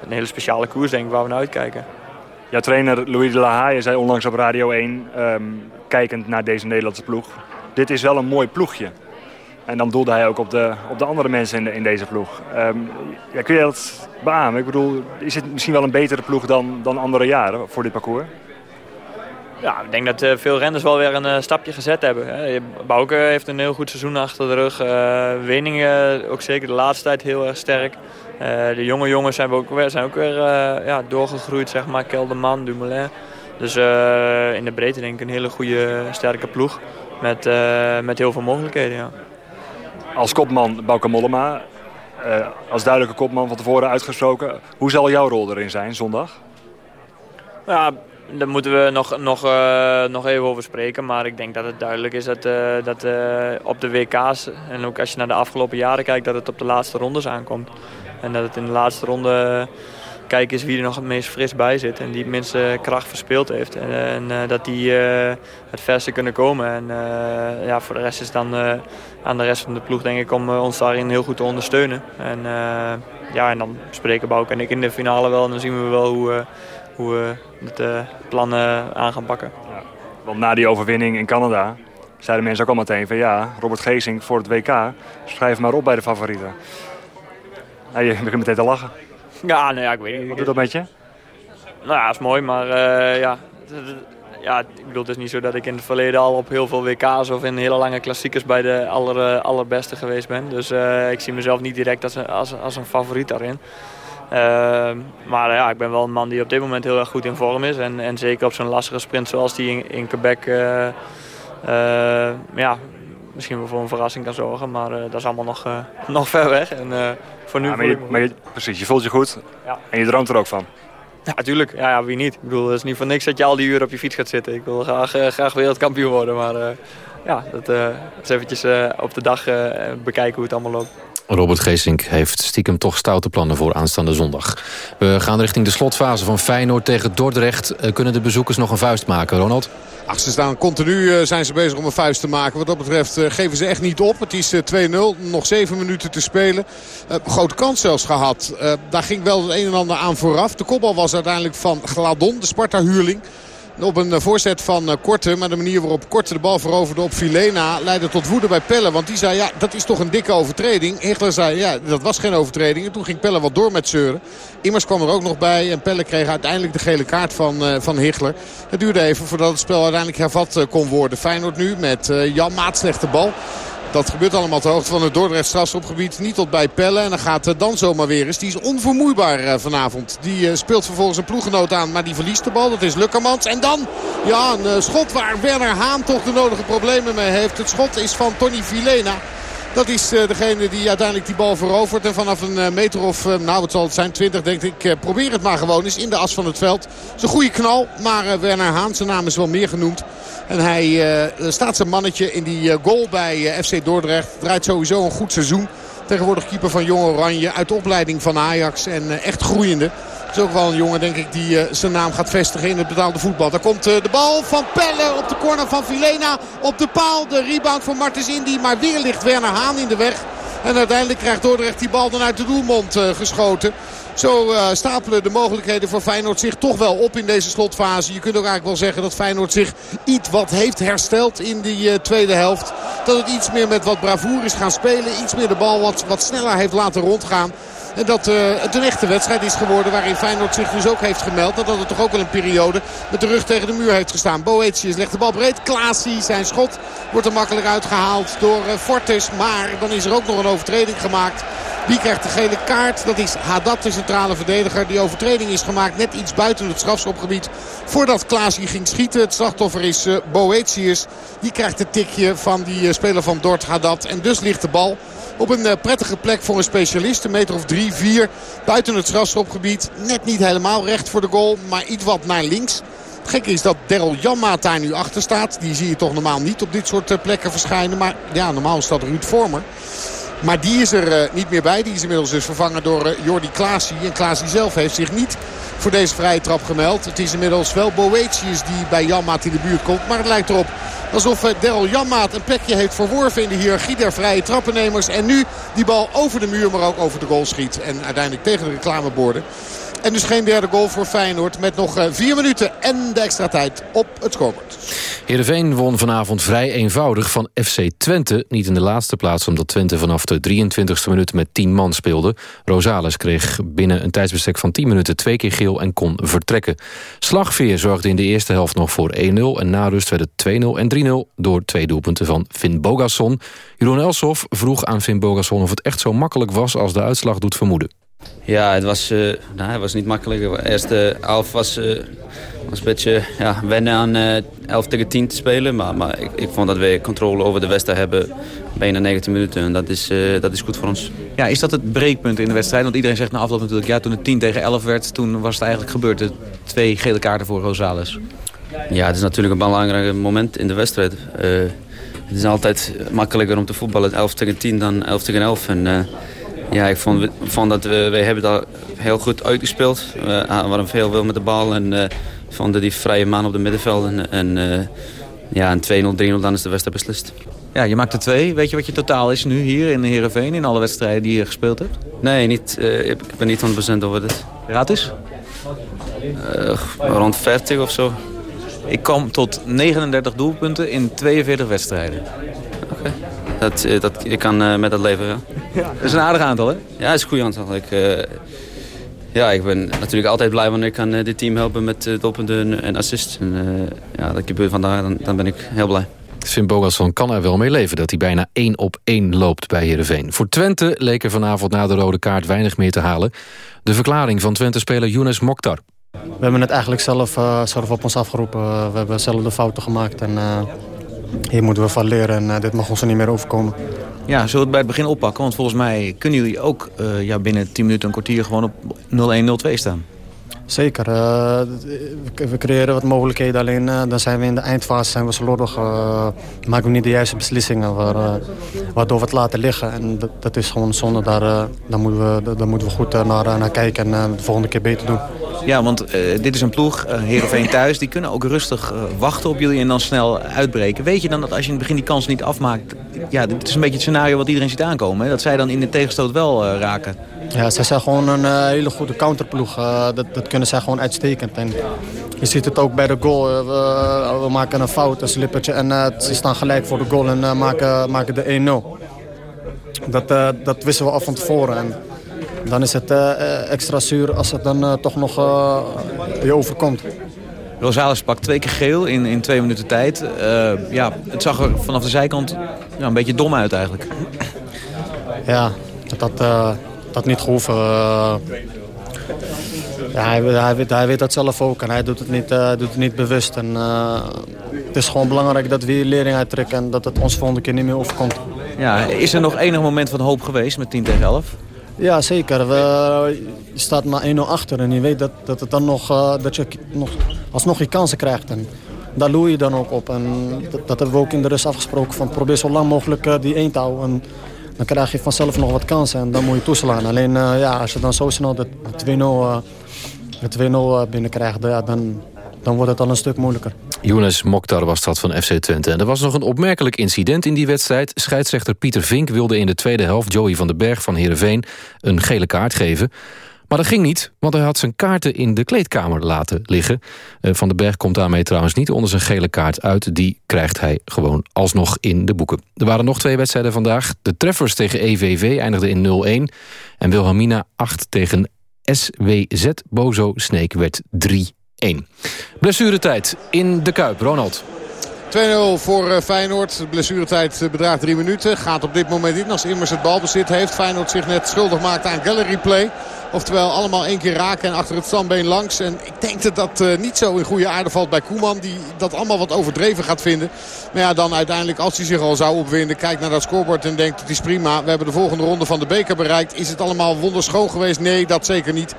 Speaker 19: een, hele speciale koers denk ik waar we naar uitkijken.
Speaker 18: Jouw trainer Louis de La Haye zei onlangs op Radio 1, um, ehm, kijkend naar deze Nederlandse ploeg. Dit is wel een mooi ploegje. En dan doelde hij ook op de, op de andere mensen in, in deze ploeg. Um, ja, kun je dat beamen? Ik bedoel, is het misschien wel een betere ploeg dan, dan andere jaren voor dit parcours?
Speaker 19: Ja, ik denk dat uh, veel renners wel weer een uh, stapje gezet hebben. Hè. Bouke heeft een heel goed seizoen achter de rug. Uh, Weningen ook zeker de laatste tijd heel erg sterk. de jonge jongens zijn, ook weer, zijn ook weer ja, doorgegroeid, zeg maar. Kelderman, Dumoulin. Dus in de breedte denk ik een hele goede, sterke ploeg. Met, met heel veel mogelijkheden, ja.
Speaker 18: Als kopman Bouke Mollema, als duidelijke kopman van tevoren uitgesproken. Hoe zal jouw rol erin zijn zondag?
Speaker 19: Ja, daar moeten we nog, nog, uh, nog even over spreken. Maar ik denk dat het duidelijk is dat, uh, dat uh, op de WK's... en ook als je naar de afgelopen jaren kijkt... dat het op de laatste rondes aankomt. En dat het in de laatste ronde kijken is wie er nog het meest fris bij zit. En die het minste kracht verspeeld heeft. En, dat die het verste kunnen komen. En ja, voor de rest is dan aan de rest van de ploeg denk ik om ons daarin heel goed te ondersteunen. En, ja, en dan spreken Bouk en ik in de finale wel. En dan zien we wel hoe, hoe we het plan aan gaan pakken. Ja,
Speaker 18: want na die overwinning in Canada zeiden mensen ook al meteen van ja, Robert Geesink voor het WK, schrijf maar op bij de favorieten. Ja, je begint meteen te lachen.
Speaker 19: Ja, nou ja, ik weet niet.
Speaker 18: Wat doet dat met je?
Speaker 19: Nou ja, dat is mooi, maar uh, ja, ja, ik bedoel, het is niet zo dat ik in het verleden al op heel veel WK's of in hele lange klassiekers bij de aller, allerbeste geweest ben. Dus uh, ik zie mezelf niet direct als een, als, als een favoriet daarin. Uh, maar ja, ik ben wel een man die op dit moment heel erg goed in vorm is. En, en zeker op zo'n lastige sprint zoals die in, in Quebec ja, misschien wel voor een verrassing kan zorgen. Maar dat is allemaal nog, nog ver weg. En, voor nu
Speaker 18: ja, maar, je, maar je, precies, je voelt je goed ja. en je droomt er ook van.
Speaker 19: Ja, natuurlijk. Ja, ja, wie niet? Ik bedoel, het is niet voor niks dat je al die uren op je fiets gaat zitten. Ik wil graag, graag wereldkampioen worden, maar ja, dat, uh, is eventjes op de dag bekijken hoe het allemaal loopt.
Speaker 11: Robert Geesink heeft stiekem toch stoute plannen voor aanstaande zondag. We gaan richting de slotfase van Feyenoord tegen Dordrecht. kunnen de bezoekers nog een vuist maken, Ronald?
Speaker 15: Ach, ze staan continu uh, zijn ze bezig om een vuist te maken. Wat dat betreft uh, geven ze echt niet op. Het is uh, 2-0. Nog 7 minuten te spelen. grote kans zelfs gehad. daar ging wel het een en ander aan vooraf. De kopbal was uiteindelijk van Gladon, de Sparta-huurling. Op een eh, voorzet van eh, Korte. Maar de manier waarop Korte de bal veroverde op Filena leidde tot woede bij Pelle. Want die zei ja dat is toch een dikke overtreding. Hichler zei ja dat was geen overtreding. En toen ging Pelle wat door met zeuren. Immers kwam er ook nog bij. En Pelle kreeg uiteindelijk de gele kaart van, uh, van Hichler. Het duurde even voordat het spel uiteindelijk hervat kon worden. Feyenoord nu met Jan Maat slechte bal. Dat gebeurt allemaal ter hoogte van het Dordrecht strafschopgebied. Niet tot bij Pelle. En dan gaat dan zomaar weer eens. Die is onvermoeibaar eh, vanavond. Die eh, speelt vervolgens een ploeggenoot aan. Maar die verliest de bal. Dat is Lukkermans. En dan ja, een eh, schot waar Werner Haan toch de nodige problemen mee heeft. Het schot is van Tony Vilena. Dat is degene die uiteindelijk die bal verovert. En vanaf een meter of, nou wat zal het zijn, 20 denk ik. probeer het maar gewoon eens in de as van het veld. Het is een goede knal. Maar Werner Haan, zijn naam is wel meer genoemd. En hij staat zijn mannetje in die goal bij FC Dordrecht. Draait sowieso een goed seizoen. Tegenwoordig keeper van Jong Oranje uit de opleiding van Ajax. En echt groeiende. Is ook wel een jongen denk ik die zijn naam gaat vestigen in het betaalde voetbal. Daar komt de bal van Pelle op de corner van Vilena. Op de paal de rebound van Martens Indy. Maar weer ligt Werner Haan in de weg. En uiteindelijk krijgt Dordrecht die bal dan uit de doelmond geschoten. Zo stapelen de mogelijkheden voor Feyenoord zich toch wel op in deze slotfase. Je kunt ook eigenlijk wel zeggen dat Feyenoord zich iets wat heeft hersteld in die tweede helft. Dat het iets meer met wat bravoure is gaan spelen. Iets meer de bal wat, wat sneller heeft laten rondgaan. En dat uh, het een echte wedstrijd is geworden waarin Feyenoord zich dus ook heeft gemeld. Dat het toch ook wel een periode met de rug tegen de muur heeft gestaan. Boetius legt de bal breed. Klaasie, zijn schot wordt er makkelijk uitgehaald door uh, Fortes. Maar dan is er ook nog een overtreding gemaakt. Wie krijgt de gele kaart? Dat is Haddad, de centrale verdediger. Die overtreding is gemaakt net iets buiten het strafschopgebied. Voordat Klaasie ging schieten. Het slachtoffer is uh, Boetius. Die krijgt het tikje van die speler van Dort Haddad. En dus ligt de bal op een eh, prettige plek voor een specialist. Een meter of drie, vier buiten het strafschopgebied. Net niet helemaal recht voor de goal, maar iets wat naar links. Het gekke is dat Daryl Janmaat daar nu achter staat. Die zie je toch normaal niet op dit soort eh, plekken verschijnen. Maar ja, normaal is dat Ruud Vormer. Maar die is er uh, niet meer bij. Die is inmiddels dus vervangen door uh, Jordi Klaasie. En Klaasie zelf heeft zich niet voor deze vrije trap gemeld. Het is inmiddels wel Boetius die bij Janmaat in de buurt komt. Maar het lijkt erop alsof uh, Daryl Janmaat een plekje heeft verworven in de hiërarchie der vrije trappennemers. En nu die bal over de muur, maar ook over de goal schiet. En uiteindelijk tegen de reclameborden. En dus geen derde goal voor Feyenoord. Met nog eh, vier minuten en de extra tijd op het scorebord.
Speaker 11: Heerenveen won vanavond vrij eenvoudig van FC Twente. Niet in de laatste plaats omdat Twente vanaf de 23e minuut met 10 man speelde. Rosales kreeg binnen een tijdsbestek van 10 minuten twee keer geel en kon vertrekken. Slagveer zorgde in de eerste helft nog voor 1-0. En na rust werd het 2-0 en 3-0 door twee doelpunten van Finn Bogasson. Jeroen Elsof vroeg aan Finn Bogasson of het echt zo makkelijk was als de uitslag doet vermoeden.
Speaker 12: Ja, het was, uh, nou, het was niet makkelijk. De eerste elf was, uh, was een beetje ja, wennen aan uh, 11 tegen 10 te spelen. Maar, maar ik, ik, vond dat we controle over de wedstrijd hebben bijna 19 minuten. En dat is, dat is goed voor ons.
Speaker 20: Ja, is dat het breekpunt in de wedstrijd? Want iedereen zegt na afloop natuurlijk... ja, toen het 10 tegen 11 werd, toen was het eigenlijk gebeurd. De twee gele kaarten voor Rosales.
Speaker 12: Ja, het is natuurlijk een belangrijk moment in de wedstrijd. het is altijd makkelijker om te voetballen 11 tegen 10 dan 11 tegen 11. En, Ja, ik vond, vond dat we, we hebben daar heel goed uitgespeeld. We waren veel wil met de bal en uh, vonden die vrije man op de middenveld. En, en uh, ja, een 2-0, 3-0, dan is de wedstrijd beslist.
Speaker 20: Ja, je maakt er twee. Weet je wat je totaal is nu hier in Heerenveen... in alle wedstrijden die je gespeeld hebt?
Speaker 12: Nee, niet, uh, ik ben niet 100% over dit.
Speaker 20: Gratis?
Speaker 12: Uh, rond 40 of zo.
Speaker 20: Ik kom tot 39 doelpunten in 42 wedstrijden.
Speaker 12: Oké. Okay. Dat, uh, dat, ik kan uh, met dat leven, ja.
Speaker 20: ja. Dat is een aardig aantal, hè?
Speaker 12: Ja, dat is een goed aantal. Ik, uh, ja, ik ben natuurlijk altijd blij wanneer ik kan dit team helpen met doelpunten en assists. En ja, dat gebeurt vandaag, dan, dan ben ik heel blij.
Speaker 11: Finn Bogasson kan er wel mee leven dat hij bijna 1 op 1 loopt bij Heerenveen. Voor Twente leek er vanavond na de rode kaart weinig meer te halen. De verklaring van Twente-speler Younes Mokhtar.
Speaker 21: We hebben het eigenlijk zelf, uh, zelf op ons afgeroepen. We hebben zelf de fouten gemaakt en uh, hier moeten we van leren. En uh, dit mag ons er niet meer overkomen.
Speaker 20: Ja, zullen we het bij het begin oppakken? Want volgens mij kunnen jullie ook ja, binnen 10 minuten een kwartier gewoon op 0-1, 0-2 staan.
Speaker 21: Zeker. Uh, we creëren wat mogelijkheden. Alleen uh, dan zijn we in de eindfase zijn we slordig. Uh, maken we niet de juiste beslissingen. Waar, waardoor we het laten liggen. En dat, is gewoon zonde. Daar, daar, moeten we, daar moeten we goed naar, naar kijken. En de volgende keer beter doen.
Speaker 20: Ja, want dit is een ploeg. Heerenveen thuis. Die kunnen ook rustig wachten op jullie en dan snel uitbreken. Weet je dan dat als je in het begin die kans niet afmaakt... Ja, dit is een beetje het scenario wat iedereen ziet aankomen. Hè? Dat zij dan in de tegenstoot wel raken.
Speaker 21: Ja, zij zijn gewoon een hele goede counterploeg. dat, dat kunnen zij gewoon uitstekend. En je ziet het ook bij de goal. We, we maken een fout, een slippertje. En uh, ze staan gelijk voor de goal en uh, maken, maken de 1-0. Dat, uh, dat wisten we af van tevoren. En dan is het extra zuur als het dan toch nog je overkomt.
Speaker 20: Rosales pakt twee keer geel in, in twee minuten tijd. ja, het zag er vanaf de zijkant ja, een beetje dom uit eigenlijk.
Speaker 21: Ja, dat dat, dat niet gehoeven. Ja, hij, hij, weet, hij weet dat zelf ook en hij doet het niet, uh, doet het niet bewust. En, uh, het is gewoon belangrijk dat we hier lering uittrekken en dat het ons volgende keer niet meer overkomt.
Speaker 20: Ja, is er nog enig moment van hoop geweest met 10 tegen 11?
Speaker 21: Ja, zeker. We, je staat maar 1-0 achter en je weet dat, dat, het dan nog, uh, dat je nog, alsnog je kansen krijgt. En daar loer je dan ook op. En dat, hebben we ook in de rust afgesproken. Van probeer zo lang mogelijk die 1 te. En dan krijg je vanzelf nog wat kansen en dan moet je toeslaan. Alleen ja, als je dan zo snel de 2-0 met 2-0 binnenkrijgt, ja, dan, dan wordt het al een stuk moeilijker.
Speaker 11: Younes Mokhtar was dat van FC Twente. En er was nog een opmerkelijk incident in die wedstrijd. Scheidsrechter Pieter Vink wilde in de tweede helft Joey van den Berg van Heerenveen een gele kaart geven. Maar dat ging niet, want hij had zijn kaarten in de kleedkamer laten liggen. Van den Berg komt daarmee trouwens niet onder zijn gele kaart uit. Die krijgt hij gewoon alsnog in de boeken. Er waren nog twee wedstrijden vandaag. De treffers tegen EVV eindigden in 0-1. En Wilhelmina 8 tegen SWZ Bozo Sneek werd 3-1. Blessuretijd in de Kuip. Ronald.
Speaker 15: 2-0 voor Feyenoord. Blessuretijd bedraagt drie minuten. Gaat op dit moment in als Immers het balbezit heeft. Feyenoord zich net schuldig maakt aan gallery play. Oftewel allemaal één keer raken en achter het standbeen langs. En ik denk dat dat uh, niet zo in goede aarde valt bij Koeman. Die dat allemaal wat overdreven gaat vinden. Maar ja, dan uiteindelijk als hij zich al zou opwinden. Kijkt naar dat scorebord en denkt het is prima. We hebben de volgende ronde van de beker bereikt. Is het allemaal wonderschoon geweest? Nee, dat zeker niet.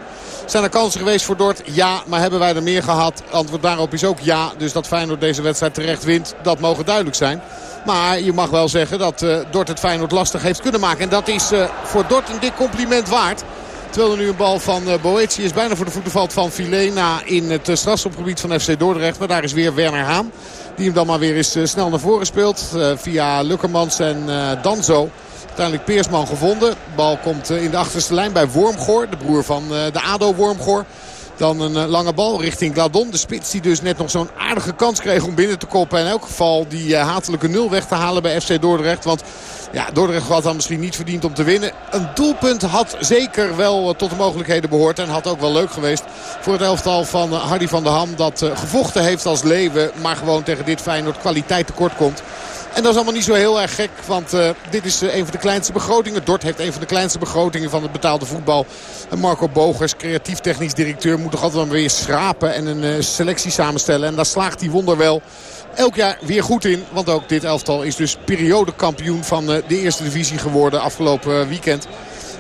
Speaker 15: Zijn er kansen geweest voor Dort? Ja, maar hebben wij er meer gehad? Antwoord daarop is ook ja. Dus dat Feyenoord deze wedstrijd terecht wint, dat mogen duidelijk zijn. Maar je mag wel zeggen dat uh, Dort het Feyenoord lastig heeft kunnen maken. En dat is uh, voor Dort een dik compliment waard. Terwijl er nu een bal van uh, Boetius bijna voor de voeten valt van Filena in het uh, strafschopgebied van FC Dordrecht. Maar daar is weer Werner Haan. Die hem dan maar weer eens uh, snel naar voren speelt. via Lukkermans en Danzo. Uiteindelijk Peersman gevonden. De bal komt in de achterste lijn bij Wormgoor. De broer van de ADO Wormgoor. Dan een lange bal richting Gladon. De spits die dus net nog zo'n aardige kans kreeg om binnen te koppen. In elk geval die hatelijke nul weg te halen bij FC Dordrecht. Want ja, Dordrecht had dan misschien niet verdiend om te winnen. Een doelpunt had zeker wel tot de mogelijkheden behoord. En had ook wel leuk geweest voor het elftal van Hardy van der Ham. Dat gevochten heeft als Leeuwen. Maar gewoon tegen dit Feyenoord kwaliteit tekort komt. En dat is allemaal niet zo heel erg gek. Want dit is een van de kleinste begrotingen. Dort heeft een van de kleinste begrotingen van het betaalde voetbal. En Marco Bogers, creatief technisch directeur, moet toch altijd wel weer schrapen. En een selectie samenstellen. En daar slaagt hij wonderwel elk jaar weer goed in. Want ook dit elftal is dus periodekampioen van de eerste divisie geworden afgelopen weekend.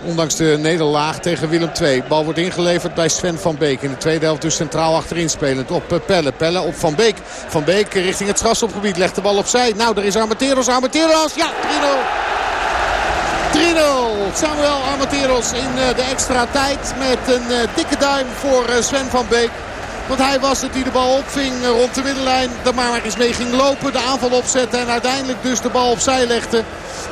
Speaker 15: Ondanks de nederlaag tegen Willem II. Bal wordt ingeleverd bij Sven van Beek. In de tweede helft dus centraal achterin spelend op Pelle. Pelle op Van Beek. Van Beek richting het strafschopgebied. Legt de bal opzij. Nou, daar is Armenteros. Armenteros. Ja, 3-0. Samuel Armateros in de extra tijd met een dikke duim voor Sven van Beek. Want hij was het die de bal opving rond de middenlijn. Daar maar eens mee ging lopen. De aanval opzetten. En uiteindelijk dus de bal opzij legde.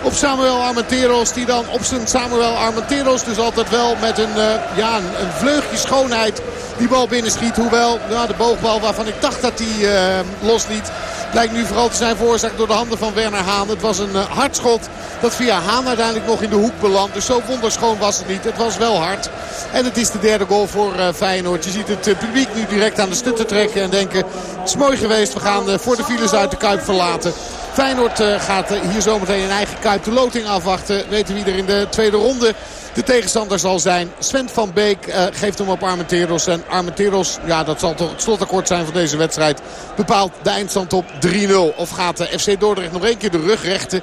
Speaker 15: Op Samuel Armenteros. Die dan op zijn Samuel Armenteros. Dus altijd wel met een, uh, ja, een, vleugje schoonheid die bal binnenschiet. Hoewel nou, de boogbal waarvan ik dacht dat hij uh, losliet. Lijkt nu vooral te zijn veroorzaakt door de handen van Werner Haan. Het was een uh, hard schot dat via Haan uiteindelijk nog in de hoek belandt. Dus zo wonderschoon was het niet. Het was wel hard. En het is de derde goal voor uh, Feyenoord. Je ziet het publiek nu direct aan de stutten trekken en denken... het is mooi geweest, we gaan voor de files uit de Kuip verlaten. Feyenoord gaat hier zometeen een eigen Kuip de loting afwachten. Weten wie er in de tweede ronde de tegenstander zal zijn. Sven van Beek uh, geeft hem op Armenteros. En Armenteros, ja dat zal toch het slotakkoord zijn van deze wedstrijd. Bepaalt de eindstand op 3-0. Of gaat de FC Dordrecht nog één keer de rug rechten.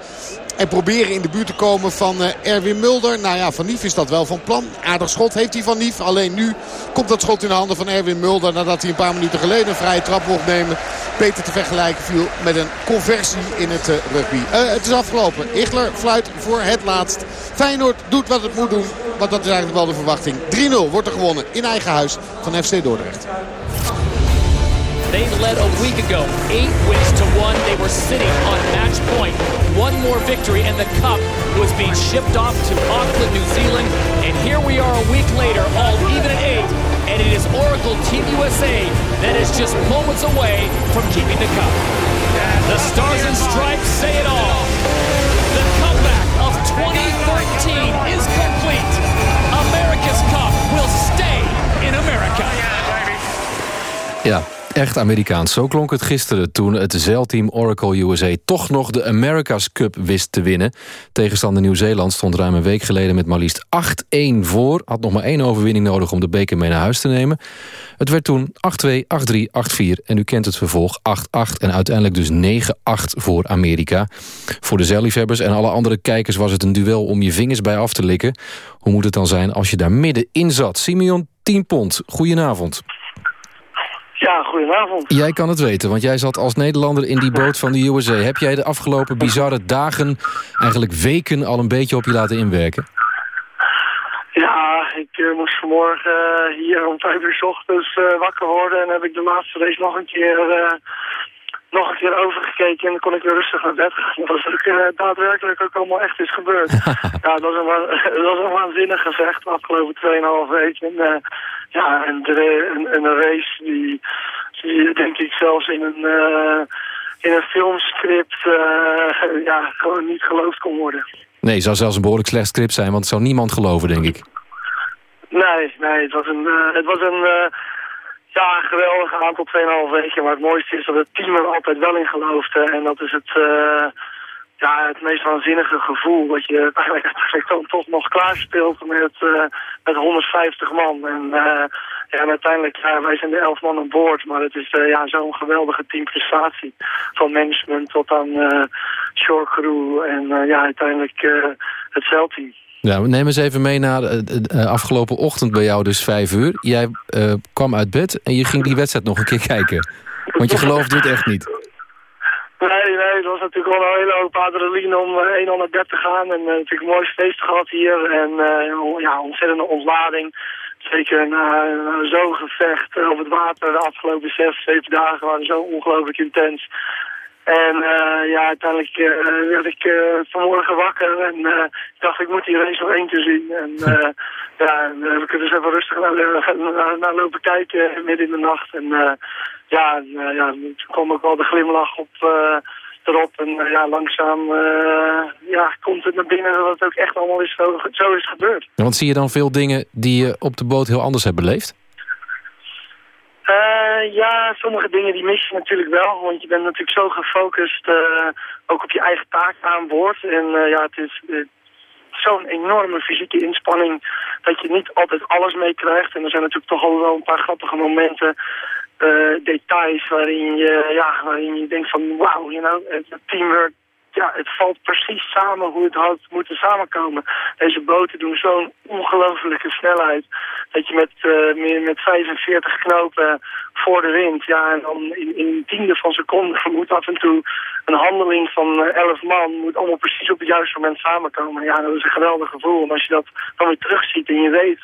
Speaker 15: En proberen in de buurt te komen van uh, Erwin Mulder. Nou ja, Van Nief is dat wel van plan. Aardig schot heeft hij van Nief. Alleen nu komt dat schot in de handen van Erwin Mulder. Nadat hij een paar minuten geleden een vrije trap mocht nemen. Beter te vergelijken viel met een conversie in het uh, rugby. Uh, het is afgelopen. Ichler fluit voor het laatst. Feyenoord doet wat het moet doen. Want dat is eigenlijk wel de verwachting. 3-0 wordt er gewonnen in eigen huis van FC Dordrecht.
Speaker 22: They led a week ago, eight wins to one. They were sitting on match point. One more victory and the cup was being shipped off to Auckland, New Zealand. And here we are a week later, all even at eight. And it is Oracle Team USA that is just moments away from keeping the cup. The Stars and Stripes say it all. The comeback of 2013 is complete. America's Cup will stay in America.
Speaker 11: Ja, echt Amerikaans. Zo klonk het gisteren toen het zeilteam Oracle USA... toch nog de America's Cup wist te winnen. Tegenstander Nieuw-Zeeland stond ruim een week geleden... met maar liefst 8-1 voor. Had nog maar één overwinning nodig om de beker mee naar huis te nemen. Het werd toen 8-2, 8-3, 8-4 en u kent het vervolg 8-8... en uiteindelijk dus 9-8 voor Amerika. Voor de zeilliefhebbers en alle andere kijkers was het een duel... om je vingers bij af te likken. Hoe moet het dan zijn als je daar middenin zat? Simeon 10 pond, goedenavond.
Speaker 23: Ja, goedenavond.
Speaker 11: Jij kan het weten, want jij zat als Nederlander in die boot van de USA. Heb jij de afgelopen bizarre dagen, eigenlijk weken, al een beetje op je laten inwerken?
Speaker 23: Ja, ik uh, moest vanmorgen uh, hier om vijf uur s ochtends uh, wakker worden... en heb ik de laatste race nog een keer, nog een keer overgekeken... en dan kon ik weer rustig naar bed gaan. Dat is ook daadwerkelijk ook allemaal echt is gebeurd. ja, dat was, een, dat was een waanzinnig gevecht de afgelopen 2,5 weken. En, ja, en, de, en, en, een race die, die denk ik zelfs in een, uh, in een filmscript ja, gewoon niet geloofd kon worden.
Speaker 11: Nee, het zou zelfs een behoorlijk slecht script zijn, want het zou niemand geloven, denk ik.
Speaker 23: Nee, nee, het was een, het was een ja, een geweldig aantal 2,5 weken. Maar het mooiste is dat het team er altijd wel in geloofde. En dat is het ja, het meest waanzinnige gevoel dat je eigenlijk dan toch nog klaarspeelt met, uh, met 150 man. En, uh, ja, en uiteindelijk, ja, wij zijn de 11 man aan boord, maar het is uh, ja, zo'n geweldige teamprestatie. Van management tot aan shore crew en ja, uiteindelijk het zeilteam.
Speaker 11: Ja, neem eens even mee naar de afgelopen ochtend bij jou, dus vijf uur. Jij kwam uit bed en je ging die wedstrijd nog een keer kijken. Want je geloofde het echt niet.
Speaker 23: Nee, nee, het was natuurlijk wel een hele hoop adrenaline om uh, 1 naar bed te gaan. En uh, natuurlijk een mooi feest gehad hier. En uh, ja, ontzettende ontlading. Zeker na zo'n gevecht op het water de afgelopen zes, zeven dagen waren zo ongelooflijk intens. En uh, ja, uiteindelijk uh, werd ik uh, vanmorgen wakker en ik dacht ik moet die race nog één keer zien. En ja, dan heb ik er dus even rustig naar, naar, naar lopen kijken midden in de nacht. En ja, en, ja, toen kwam ook wel de glimlach op, erop. En ja, langzaam ja, komt het naar binnen dat het ook echt allemaal is zo, zo is gebeurd.
Speaker 11: Want zie je dan veel dingen die je op de boot heel anders hebt beleefd?
Speaker 23: Ja, sommige dingen die mis je natuurlijk wel. Want je bent natuurlijk zo gefocust ook op je eigen taak aan boord. En ja, het is zo'n enorme fysieke inspanning dat je niet altijd alles meekrijgt. En er zijn natuurlijk toch al wel een paar grappige momenten details waarin je, ja, waarin je denkt van wauw, you know, teamwork ja, het valt precies samen hoe het had moeten samenkomen. Deze boten doen zo'n ongelofelijke snelheid. Dat je met, uh, met 45 knopen voor de wind, ja, en dan in, in tiende van seconde moet af en toe een handeling van 11 man, moet allemaal precies op het juiste moment samenkomen. Ja, dat is een geweldig gevoel. En als je dat dan weer terugziet en je weet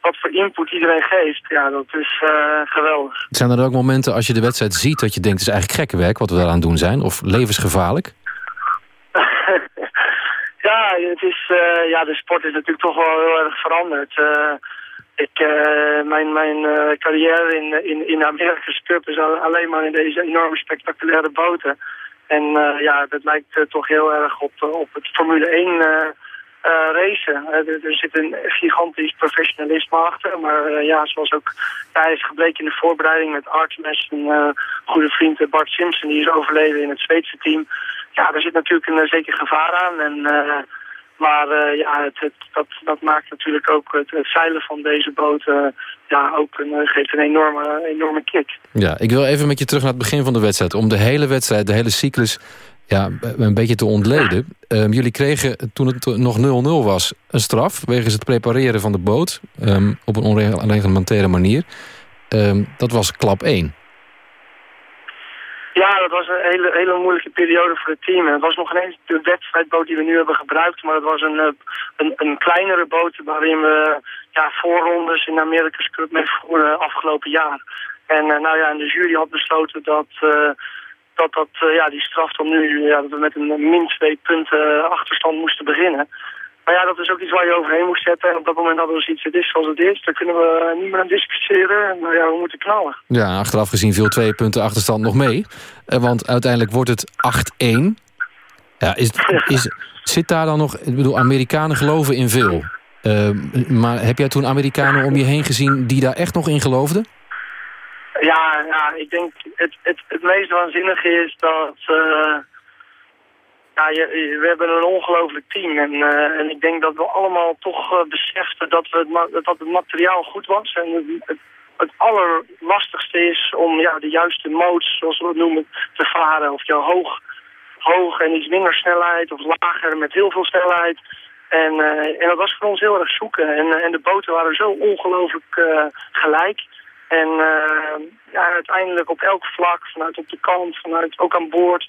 Speaker 23: wat voor input iedereen geeft, ja, dat is uh, geweldig.
Speaker 11: Zijn er ook momenten als je de wedstrijd ziet dat je denkt, het is eigenlijk gekke werk wat we daaraan doen zijn, of levensgevaarlijk?
Speaker 23: Het is, uh, ja, de sport is natuurlijk toch wel heel erg veranderd. Uh, ik, uh, mijn mijn carrière in, in, in de Amerikaanse Cup is alleen maar in deze enorme spectaculaire boten. En ja, dat lijkt toch heel erg op, op het Formule 1 uh, racen. Er, zit een gigantisch professionalisme achter. Maar ja, zoals ook ja, is gebleken in de voorbereiding met Artemis, een goede vriend Bart Simpson, die is overleden in het Zweedse team. Ja, er zit natuurlijk een zeker gevaar aan. En, maar ja, het, dat, dat maakt natuurlijk ook het, zeilen van deze boot ja, ook een, geeft een enorme, enorme kick.
Speaker 11: Ja, ik wil even met je terug naar het begin van de wedstrijd. Om de hele wedstrijd, de hele cyclus ja, een beetje te ontleden. Um, jullie kregen toen het nog 0-0 was een straf... wegens het prepareren van de boot um, op een onreglementaire manier. Um, dat was klap 1.
Speaker 23: Ja, dat was een hele, hele moeilijke periode voor het team. Het was nog ineens de wedstrijdboot die we nu hebben gebruikt... maar het was een, eh, een, een kleinere boot waarin we ja, voorrondes in de Amerika's Cup mee voeren afgelopen jaar. En uh, nou ja, de jury had besloten dat... Uh, dat, dat ja, die straf dan nu, ja, dat we met een min twee punten achterstand moesten beginnen. Maar ja, dat is ook iets waar je overheen moest zetten. En op dat moment hadden we zoiets, het is zoals het is. Daar kunnen we niet meer aan discussiëren. En nou ja, we moeten knallen.
Speaker 11: Ja, achteraf gezien viel twee punten achterstand nog mee. Uh, want uiteindelijk wordt het 8-1. Ja, is, is, zit daar dan nog... Ik bedoel, Amerikanen geloven in veel. Uh, maar heb jij toen Amerikanen om je heen gezien die daar echt nog in geloofden?
Speaker 23: Ja, ja ik denk het, het, het meest waanzinnige is dat... Uh, ja, je, we hebben een ongelooflijk team. En, uh, en ik denk dat we allemaal toch uh, beseften dat, we het, dat het materiaal goed was. En het, het, allerlastigste is om ja, de juiste modes, zoals we dat noemen, te varen. Of je hoog, hoog en iets minder snelheid of lager met heel veel snelheid. En, uh, en dat was voor ons heel erg zoeken. En, en de boten waren zo ongelooflijk gelijk. En ja, uiteindelijk op elk vlak, vanuit op de kant, vanuit ook aan boord...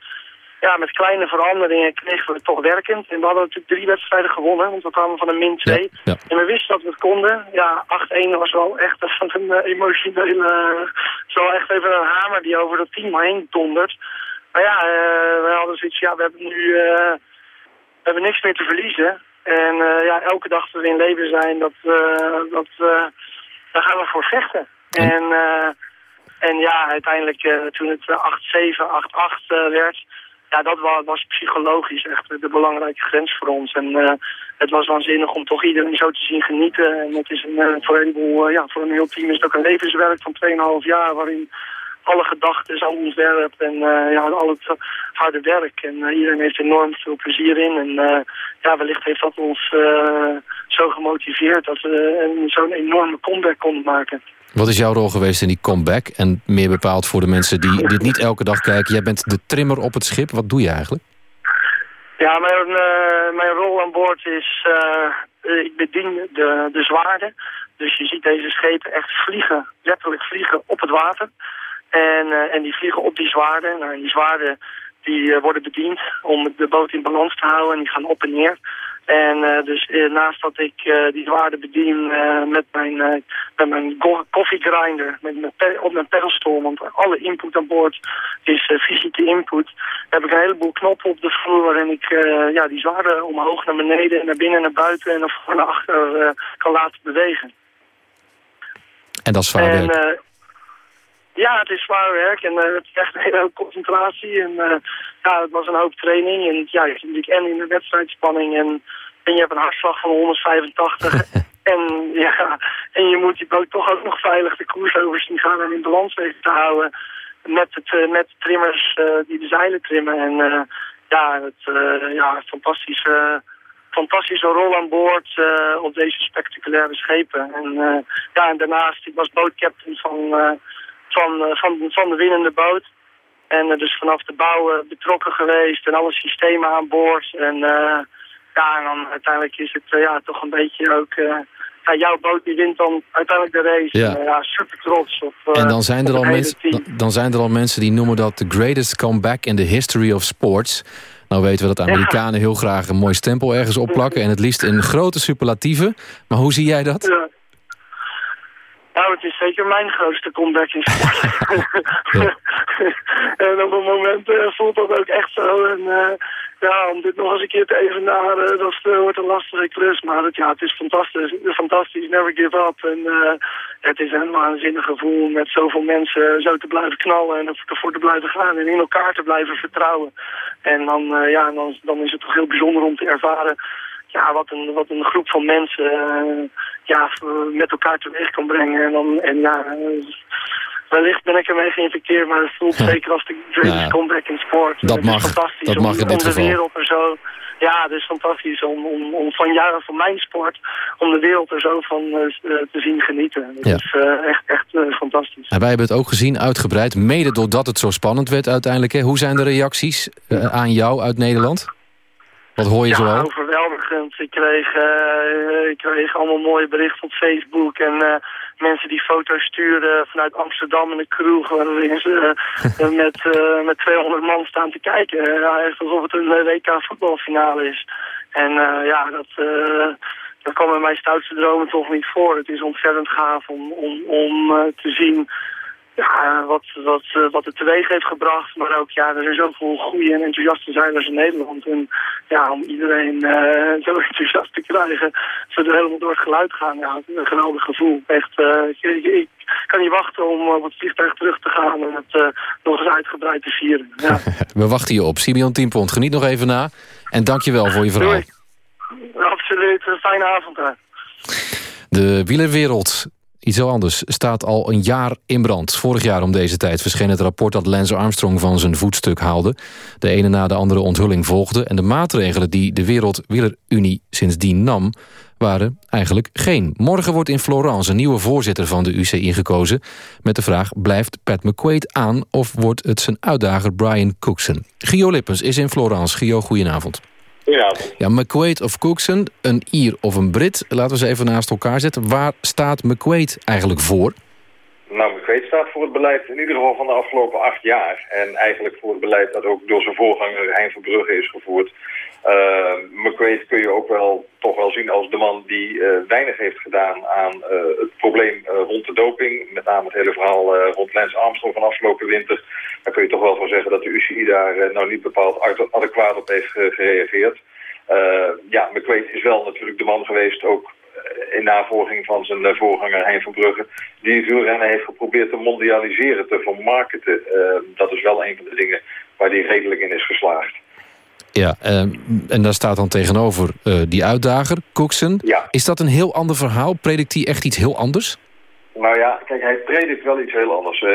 Speaker 23: Ja, met kleine veranderingen kregen we het toch werkend. En we hadden natuurlijk drie wedstrijden gewonnen, want we kwamen van een min 2. En we wisten dat we het konden. Ja, 8-1 was wel echt een uh, emotionele... zo echt even een hamer die over dat team heen dondert. Maar ja, uh, we hadden zoiets, ja, we hebben nu we hebben niks meer te verliezen. En ja, elke dag dat we in leven zijn, dat, dat, daar gaan we voor vechten. En, uh, en ja, uiteindelijk uh, toen het 8-7, 8-8 uh, werd, ja, dat was, psychologisch echt de belangrijke grens voor ons. En uh, het was waanzinnig om toch iedereen zo te zien genieten. En het is een, voor, een heleboel, ja, voor een heel team is het ook een levenswerk van 2,5 jaar waarin alle gedachten, al ontwerp en ja, al het harde werk. En iedereen heeft enorm veel plezier in. En ja, wellicht heeft dat ons zo gemotiveerd dat we zo'n enorme comeback konden maken.
Speaker 11: Wat is jouw rol geweest in die comeback? En meer bepaald voor de mensen die dit niet elke dag kijken. Jij bent de trimmer op het schip. Wat doe je eigenlijk?
Speaker 23: Ja, mijn, uh, mijn rol aan boord is... Uh, ik bedien de, de zwaarden. Dus je ziet deze schepen echt vliegen, letterlijk vliegen op het water. En, uh, en die vliegen op die zwaarden. Nou, die zwaarden die worden bediend om de boot in balans te houden. En die gaan op en neer. En uh, dus uh, naast dat ik uh, die zwaarden bedien met mijn, met mijn koffiegrinder, met, met op mijn pedalstoel, want alle input aan boord is fysieke input, heb ik een heleboel knoppen op de vloer waarin ik ja, die zwaarden omhoog naar beneden, naar binnen, naar buiten en naar voor naar achter kan laten bewegen.
Speaker 11: En dat is zwaar werk?
Speaker 23: Ja, het is zwaar werk en uh, het is echt een hele hoop concentratie. En uh, ja, het was een hoop training. En ja, je zit natuurlijk en in de wedstrijdspanning en, en je hebt een hartslag van 185. en ja, en je moet die boot toch ook nog veilig de koers over zien gaan en in balans weten te houden. Met, het, uh, met de trimmers die de zeilen trimmen. En ja, het, ja, fantastische fantastische rol aan boord uh, op deze spectaculaire schepen. En, ja, en daarnaast, ik was bootcaptain van, van, van, van de winnende boot. En dus vanaf de bouw betrokken geweest en alle systemen aan boord. En ja, en dan uiteindelijk is het ja, toch een beetje ook ja, jouw boot die wint dan uiteindelijk de race.
Speaker 11: Ja.
Speaker 23: Super trots op
Speaker 11: En dan zijn, er al mensen, dan zijn er al mensen die noemen dat the greatest comeback in the history of sports. Nou weten we dat Amerikanen heel graag een mooi stempel ergens opplakken... en het liefst in grote superlatieven. Maar hoe zie jij dat?
Speaker 23: Ja. Nou, het is zeker mijn grootste comeback in sport. en op het moment eh, voelt dat ook echt zo. En eh, ja, om dit nog eens een keer te evenaren, dat eh, wordt een lastige klus. Maar het, ja, het is fantastisch. fantastisch, never give up. En het is een waanzinnig gevoel om met zoveel mensen zo te blijven knallen en ervoor te blijven gaan. En in elkaar te blijven vertrouwen. En dan, ja, dan, dan is het toch heel bijzonder om te ervaren ja, wat, een, wat een groep van mensen eh, ja, met elkaar teweeg kan brengen. En, dan, en ja, wellicht ben ik ermee geïnfecteerd, maar het voelt zeker als de greatest
Speaker 11: Ja,
Speaker 23: comeback in sport.
Speaker 11: dat
Speaker 23: Het is
Speaker 11: mag.
Speaker 23: fantastisch
Speaker 11: Dat
Speaker 23: om,
Speaker 11: mag in dit
Speaker 23: om de wereld er zo... Ja, het is fantastisch om, om, om van jaren van mijn sport, om de wereld er zo van eh, eh, te zien genieten. Het
Speaker 11: Ja.
Speaker 23: is echt, echt fantastisch.
Speaker 11: En wij hebben het ook gezien, uitgebreid. Mede doordat het zo spannend werd uiteindelijk. Hè. Hoe zijn de reacties aan jou uit Nederland? Wat hoor je
Speaker 23: ja,
Speaker 11: zoal?
Speaker 23: overweldigend. Ik kreeg, eh, ik kreeg allemaal mooie berichten op Facebook en eh, mensen die foto's stuurden vanuit Amsterdam in de kroeg waarin ze eh, met, eh, met 200 man staan te kijken. Ja, echt alsof het een eh, WK voetbalfinale is. En ja, dat, dat kwam in mijn stoutste dromen toch niet voor. Het is ontzettend gaaf om, om, om te zien ja, wat, wat, eh, wat het teweeg heeft gebracht. Maar ook, ja, er zijn zoveel goede en enthousiaste zeilers in Nederland. En ja, om iedereen eh, zo enthousiast te krijgen, ze er helemaal door het geluid gaan. Ja, een geweldig gevoel. Echt, eh, ik, kan niet wachten om op het vliegtuig terug te gaan en het nog eens uitgebreid te vieren. Ja.
Speaker 11: We wachten je op. Simeon Tienpont, geniet nog even na. En dank je wel voor je verhaal.
Speaker 23: Absoluut, een fijne avond daar.
Speaker 11: De wielerwereld, iets anders, staat al een jaar in brand. Vorig jaar om deze tijd verscheen het rapport dat Lance Armstrong van zijn voetstuk haalde. De ene na de andere onthulling volgde. En de maatregelen die de Wereldwielerunie sindsdien nam waren eigenlijk geen. Morgen wordt in Florence een nieuwe voorzitter van de UCI gekozen... met de vraag, blijft Pat McQuaid aan... of wordt het zijn uitdager Brian Cookson? Gio Lippens is in Florence. Gio, goedenavond.
Speaker 24: Goedenavond.
Speaker 11: Ja, McQuaid of Cookson, een Ier of een Brit. Laten we ze even naast elkaar zetten. Waar staat McQuaid eigenlijk voor?
Speaker 24: Nou, McQuaid staat voor het beleid in ieder geval van de afgelopen acht jaar. En eigenlijk voor het beleid dat ook door zijn voorganger Hein Verbrugge is gevoerd. Uh, McQuaid kun je ook wel toch wel zien als de man die eh, weinig heeft gedaan aan eh, het probleem eh, rond de doping. Met name het hele verhaal rond Lance Armstrong van afgelopen winter. Daar kun je toch wel van zeggen dat de UCI daar nou niet bepaald ade- adequaat op heeft gereageerd. Uh, ja, McQuaid is wel natuurlijk de man geweest, ook in navolging van zijn voorganger Hein van Brugge, die het wielrennen heeft geprobeerd te mondialiseren, te vermarkten. Uh, dat is wel een van de dingen waar hij redelijk in is geslaagd.
Speaker 11: Ja, uh, en daar staat dan tegenover uh, die uitdager, Cookson.
Speaker 24: Ja.
Speaker 11: Is dat een heel ander verhaal? Predikt hij echt iets heel anders?
Speaker 24: Nou ja, kijk, hij predikt wel iets heel anders. Uh,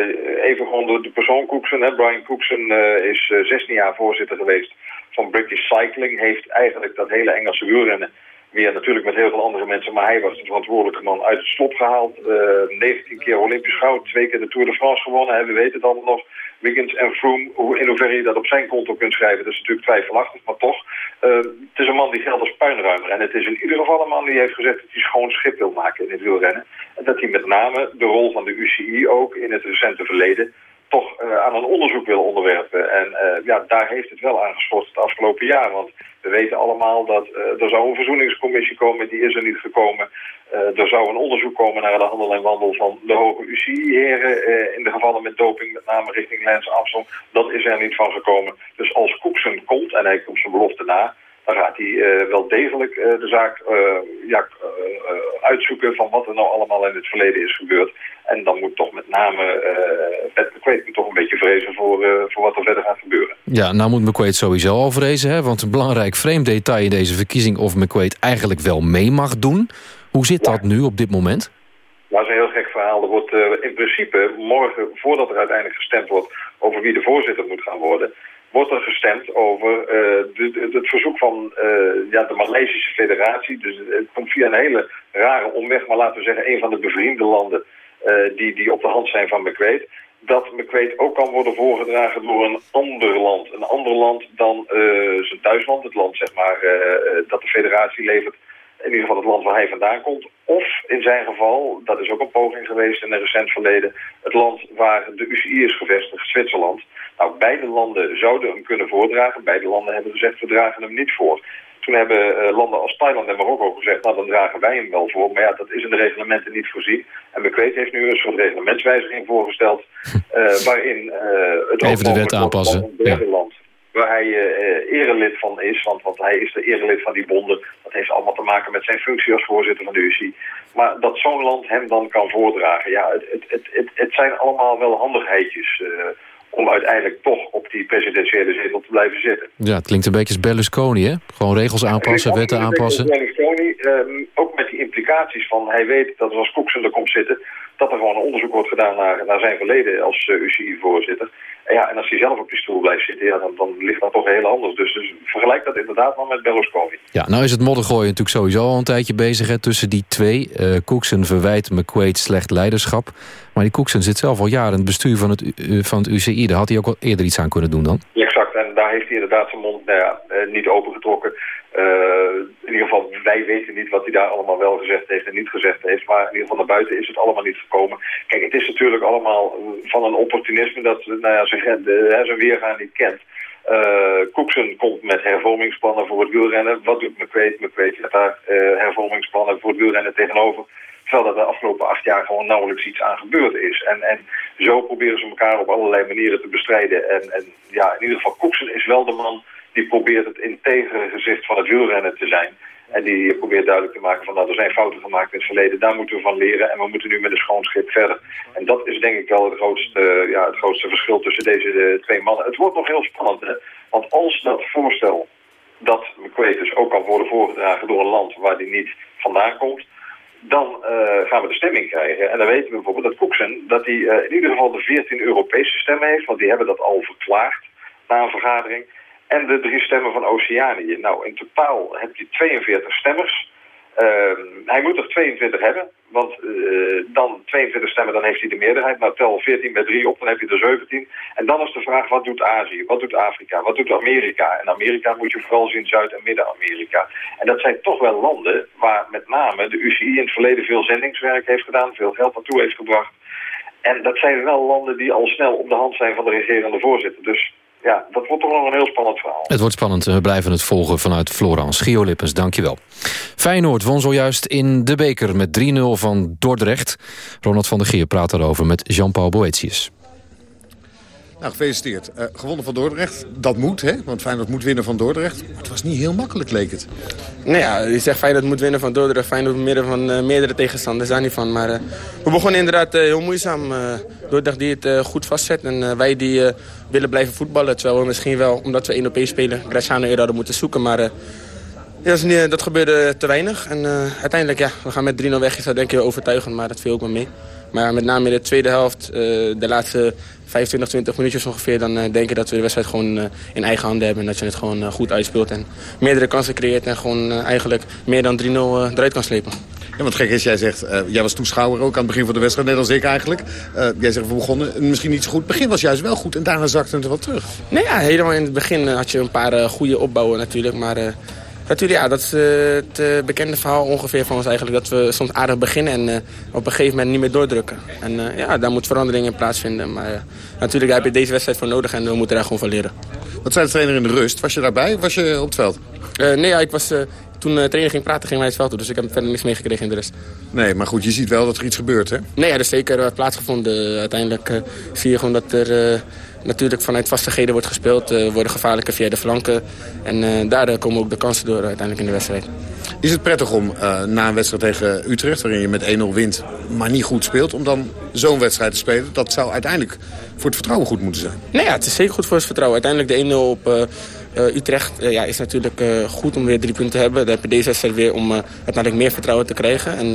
Speaker 24: even gewoon de, de persoon Cookson. Hè. Brian Cookson is 16 jaar voorzitter geweest van British Cycling. Heeft eigenlijk dat hele Engelse wielrennen weer natuurlijk met heel veel andere mensen. Maar hij was de verantwoordelijke man uit het slop gehaald. Uh, 19 keer Olympisch goud, twee keer de Tour de France gewonnen. We weten het allemaal nog. Wiggins en Froome, in hoeverre je dat op zijn konto kunt schrijven, dat is natuurlijk twijfelachtig. Maar toch, uh, het is een man die geldt als puinruimer. En het is in ieder geval een man die heeft gezegd dat hij schoon schip wil maken in het wielrennen. En dat hij met name de rol van de UCI ook in het recente verleden toch uh, aan een onderzoek wil onderwerpen. En uh, ja, daar heeft het wel aan geschort het afgelopen jaar. Want we weten allemaal dat uh, er zou een verzoeningscommissie komen, die is er niet gekomen. Er zou een onderzoek komen naar de handel en wandel van de hoge UCI-heren in de gevallen met doping, met name richting Lance Armstrong. Dat is er niet van gekomen. Dus als Cookson komt, en hij komt zijn belofte na, dan gaat hij uh, wel degelijk de zaak ja, uitzoeken van wat er nou allemaal in het verleden is gebeurd. En dan moet toch met name Pat McQuaid toch een beetje vrezen voor, voor wat er verder gaat gebeuren.
Speaker 11: Ja, nou moet McQuaid sowieso al vrezen. Hè? Want een belangrijk vreemd detail in deze verkiezing... of McQuaid eigenlijk wel mee mag doen. Hoe zit ja. dat nu op dit moment?
Speaker 24: Dat is een heel gek verhaal. Er wordt in principe morgen, voordat er uiteindelijk gestemd wordt... over wie de voorzitter moet gaan worden... wordt er gestemd over de, het verzoek van ja, de Maleisische federatie. Dus het komt via een hele rare omweg. Maar laten we zeggen, een van de bevriende landen... Uh, die, die op de hand zijn van McQuaid. dat McQuaid ook kan worden voorgedragen door een ander land. Een ander land dan zijn thuisland, het land zeg maar, dat de federatie levert. In ieder geval het land waar hij vandaan komt. Of in zijn geval, dat is ook een poging geweest in een recent verleden... het land waar de UCI is gevestigd, Zwitserland. Nou, beide landen zouden hem kunnen voordragen. Beide landen hebben gezegd, we dragen hem niet voor. Toen hebben uh, landen als Thailand en Marokko gezegd, nou dan dragen wij hem wel voor. Maar ja, dat is in de reglementen niet voorzien. En McQuaid heeft nu een soort reglementswijziging voorgesteld, uh, waarin uh, het
Speaker 11: Even de wet aanpassen.
Speaker 24: Een derde ja. land, waar hij erelid van is, want, want hij is de erelid van die bonden. Dat heeft allemaal te maken met zijn functie als voorzitter van de UCI. Maar dat zo'n land hem dan kan voordragen, ja, het, het, het, het, het zijn allemaal wel handigheidjes om uiteindelijk toch op die presidentiële zetel te blijven zitten.
Speaker 11: Ja, het klinkt een beetje als Berlusconi, hè? Gewoon regels aanpassen, ja, wetten aanpassen.
Speaker 24: Berlusconi, um, ook met die implicaties van... hij weet dat als Cookson er komt zitten... dat er gewoon een onderzoek wordt gedaan naar, naar zijn verleden als uh, UCI-voorzitter. En, ja, en als hij zelf op die stoel blijft zitten, ja, dan, dan ligt dat toch heel anders. Dus, dus vergelijk dat inderdaad maar met Berlusconi.
Speaker 11: Ja, nou is het moddergooien natuurlijk sowieso al een tijdje bezig hè, tussen die twee. Uh, Cookson verwijt McQuaid slecht leiderschap. Maar die Cookson zit zelf al jaren in het bestuur van het, uh, van het UCI. Daar had hij ook al eerder iets aan kunnen doen dan.
Speaker 24: Ja, exact, en daar heeft hij inderdaad zijn mond nou ja, niet opengetrokken. In ieder geval, wij weten niet wat hij daar allemaal wel gezegd heeft en niet gezegd heeft. Maar in ieder geval naar buiten is het allemaal niet gekomen. Kijk, het is natuurlijk allemaal van een opportunisme dat nou ja, zijn, weergaan niet kent. Uh, Cookson komt met hervormingsplannen voor het wielrennen. Wat doet McQuaid? McQuaid zet daar hervormingsplannen voor het wielrennen tegenover. Terwijl er de afgelopen acht jaar gewoon nauwelijks iets aan gebeurd is. En, en zo proberen ze elkaar op allerlei manieren te bestrijden. En, en ja, in ieder geval, Cookson is wel de man die probeert het integere gezicht van het wielrennen te zijn. En die probeert duidelijk te maken van nou, er zijn fouten gemaakt in het verleden. Daar moeten we van leren en we moeten nu met een schoon schip verder. En dat is denk ik wel het grootste, ja, het grootste verschil tussen deze de twee mannen. Het wordt nog heel spannend, hè. Want als dat voorstel dat McQuaid dus ook kan worden voorgedragen door een land waar die niet vandaan komt dan uh, gaan we de stemming krijgen. En dan weten we bijvoorbeeld dat Cookson, dat hij uh, in ieder geval de 14 Europese stemmen heeft, want die hebben dat al verklaard na een vergadering. En de drie stemmen van Oceanië. Nou, in totaal heb je 42 stemmers. Uh, hij moet er 22 hebben, want uh, dan 22 stemmen, dan heeft hij de meerderheid. Nou, tel 14 met 3 op, dan heb je er 17. En dan is de vraag, wat doet Azië, wat doet Afrika, wat doet Amerika? En Amerika moet je vooral zien Zuid- en Midden-Amerika. En dat zijn toch wel landen waar met name de UCI in het verleden veel zendingswerk heeft gedaan, veel geld naartoe heeft gebracht. En dat zijn wel landen die al snel op de hand zijn van de regerende voorzitter. Dus ja, dat wordt toch nog een heel spannend verhaal.
Speaker 11: Het wordt spannend. We blijven het volgen vanuit Florence. Gio Lippens, dankjewel. Feyenoord won zojuist in de beker met 3-0 van Dordrecht. Ronald van der Geer praat erover met Jean-Paul Boetius.
Speaker 15: Nou, gefeliciteerd. Uh, gewonnen van Dordrecht. Dat moet, hè? Want Feyenoord moet winnen van Dordrecht. Maar het was niet heel makkelijk, leek het.
Speaker 25: Nou ja, je zegt Feyenoord moet winnen van Dordrecht. Feyenoord midden van uh, meerdere tegenstanders, daar niet van. Maar uh, we begonnen inderdaad heel moeizaam. Dordrecht die het goed vastzet. En wij die willen blijven voetballen. Terwijl we misschien wel, omdat we 1 op 1 spelen, Graciano eerder hadden moeten zoeken. Maar ja, dat, gebeurde te weinig. En uiteindelijk, ja, we gaan met 3-0 weg. Dat denk ik overtuigend, maar dat viel ook wel mee. Maar met name in de tweede helft, de laatste 25, 20 minuutjes ongeveer... dan uh, denk ik dat we de wedstrijd gewoon uh, in eigen handen hebben... en dat je het gewoon goed uitspeelt en meerdere kansen creëert... en gewoon eigenlijk meer dan 3-0 eruit kan slepen.
Speaker 15: Ja, wat gek is, jij zegt, jij was toeschouwer ook aan het begin van de wedstrijd, net als ik eigenlijk. jij zegt, we begonnen misschien niet zo goed. Het begin was juist wel goed en daarna zakte het wel terug.
Speaker 25: Nee, ja, helemaal in het begin had je een paar goede opbouwen natuurlijk, maar... Natuurlijk, ja, dat is uh, het uh, bekende verhaal ongeveer van ons eigenlijk. Dat we soms aardig beginnen en uh, op een gegeven moment niet meer doordrukken. En ja, daar moet verandering in plaatsvinden. Maar natuurlijk daar heb je deze wedstrijd voor nodig en we moeten daar gewoon van leren.
Speaker 15: Wat zei de trainer in de rust? Was je daarbij? Was je op het veld?
Speaker 25: nee, ja, ik was, toen de trainer ging praten ging wij het veld. Dus ik heb verder niks meegekregen in de rest.
Speaker 15: Nee, maar goed, je ziet wel dat er iets gebeurt, hè?
Speaker 25: Nee, ja, er is zeker plaatsgevonden. Uiteindelijk zie je gewoon dat er natuurlijk vanuit vastigheden wordt gespeeld. Uh, worden gevaarlijker via de flanken. En uh, daar komen ook de kansen door uiteindelijk in de wedstrijd.
Speaker 15: Is het prettig om na een wedstrijd tegen Utrecht, waarin je met 1-0 wint, maar niet goed speelt, om dan zo'n wedstrijd te spelen? Dat zou uiteindelijk voor het vertrouwen goed moeten zijn.
Speaker 25: Nee, ja, het is zeker goed voor het vertrouwen. Uiteindelijk de 1-0 op Utrecht ja, is natuurlijk goed om weer drie punten te hebben. Dan heb je deze wedstrijd weer om uiteindelijk meer vertrouwen te krijgen. En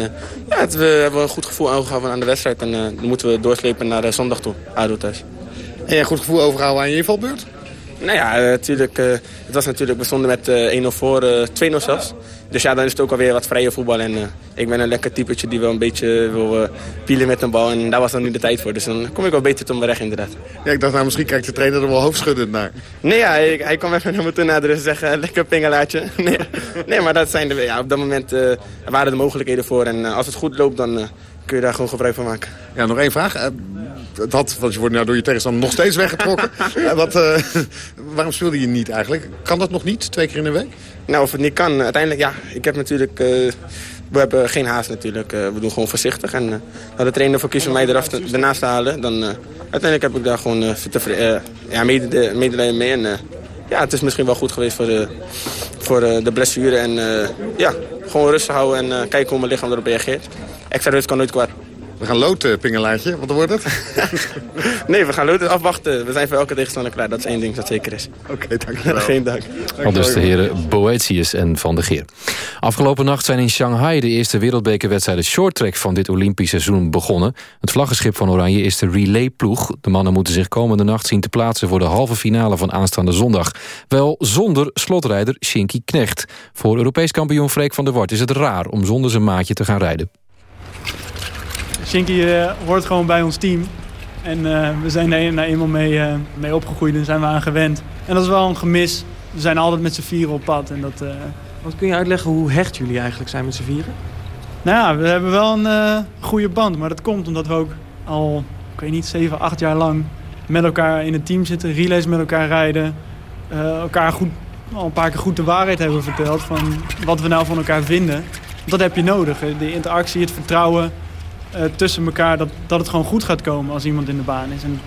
Speaker 25: ja, het, we hebben een goed gevoel aangehouden aan de wedstrijd. En dan moeten we doorslepen naar zondag toe, ADO thuis.
Speaker 15: En jij goed gevoel overhouden aan je invalbeurt?
Speaker 25: Nou ja, natuurlijk, uh, het was natuurlijk, we stonden met uh, 1-0 voor, uh, 2-0 zelfs. Dus ja, dan is het ook alweer wat vrije voetbal. En ik ben een lekker typetje die wel een beetje wil pielen met een bal. En daar was dan nu de tijd voor. Dus dan kom ik wel beter tot mijn recht inderdaad.
Speaker 15: Ja, ik dacht nou, misschien kijkt de trainer er wel hoofdschuddend naar.
Speaker 25: Nee, ja, hij, hij kwam even naar me toe naderen en zeggen, lekker pingelaatje. nee, nee, maar dat zijn de, ja, op dat moment waren de mogelijkheden voor. En als het goed loopt, dan kun je daar gewoon gebruik van maken.
Speaker 15: Ja, nog één vraag. Dat, want je wordt nou door je tegenstander nog steeds weggetrokken. wat, uh, waarom speelde je niet eigenlijk? Kan dat nog niet, twee keer in de week?
Speaker 25: Nou, of het niet kan. Uiteindelijk, ja. Ik heb natuurlijk... Uh, we hebben geen haast natuurlijk. Uh, we doen gewoon voorzichtig. En uh, als de trainer voor kiest om mij eraf te, ernaast te halen... dan uiteindelijk heb ik daar gewoon ja, medelijden mee. En ja, het is misschien wel goed geweest voor de, voor de blessure. En ja, gewoon rustig houden en kijken hoe mijn lichaam erop reageert. Extra rust kan nooit kwaad.
Speaker 15: We gaan loten, pingelaatje. Wat wordt het?
Speaker 25: nee, we gaan loten afwachten. We zijn voor elke tegenstander klaar. Dat is één ding dat zeker is.
Speaker 15: Oké, okay, dankjewel.
Speaker 25: Geen dank.
Speaker 11: Al dus de heren Boetius en Van de Geer. Afgelopen nacht zijn in Shanghai de eerste wereldbekerwedstrijden shorttrack van dit Olympisch seizoen begonnen. Het vlaggenschip van Oranje is de relayploeg. De mannen moeten zich komende nacht zien te plaatsen voor de halve finale van aanstaande zondag. Wel zonder slotrijder Shinky Knecht. Voor Europees kampioen Freek van der Wart is het raar om zonder zijn maatje te gaan rijden.
Speaker 14: Shinky uh, hoort gewoon bij ons team. En uh, we zijn er nou eenmaal mee, uh, mee opgegroeid en zijn we aan gewend. En dat is wel een gemis. We zijn altijd met z'n vieren op pad. En dat,
Speaker 26: Wat kun je uitleggen hoe hecht jullie eigenlijk zijn met z'n vieren?
Speaker 14: Nou ja, we hebben wel een goede band. Maar dat komt omdat we ook al, ik weet niet, 7, 8 jaar lang met elkaar in het team zitten. Relays met elkaar rijden. elkaar goed, al een paar keer goed de waarheid hebben verteld van wat we nou van elkaar vinden. Dat heb je nodig. De interactie, het vertrouwen uh, tussen elkaar dat, dat het gewoon goed gaat komen als iemand in de baan is. En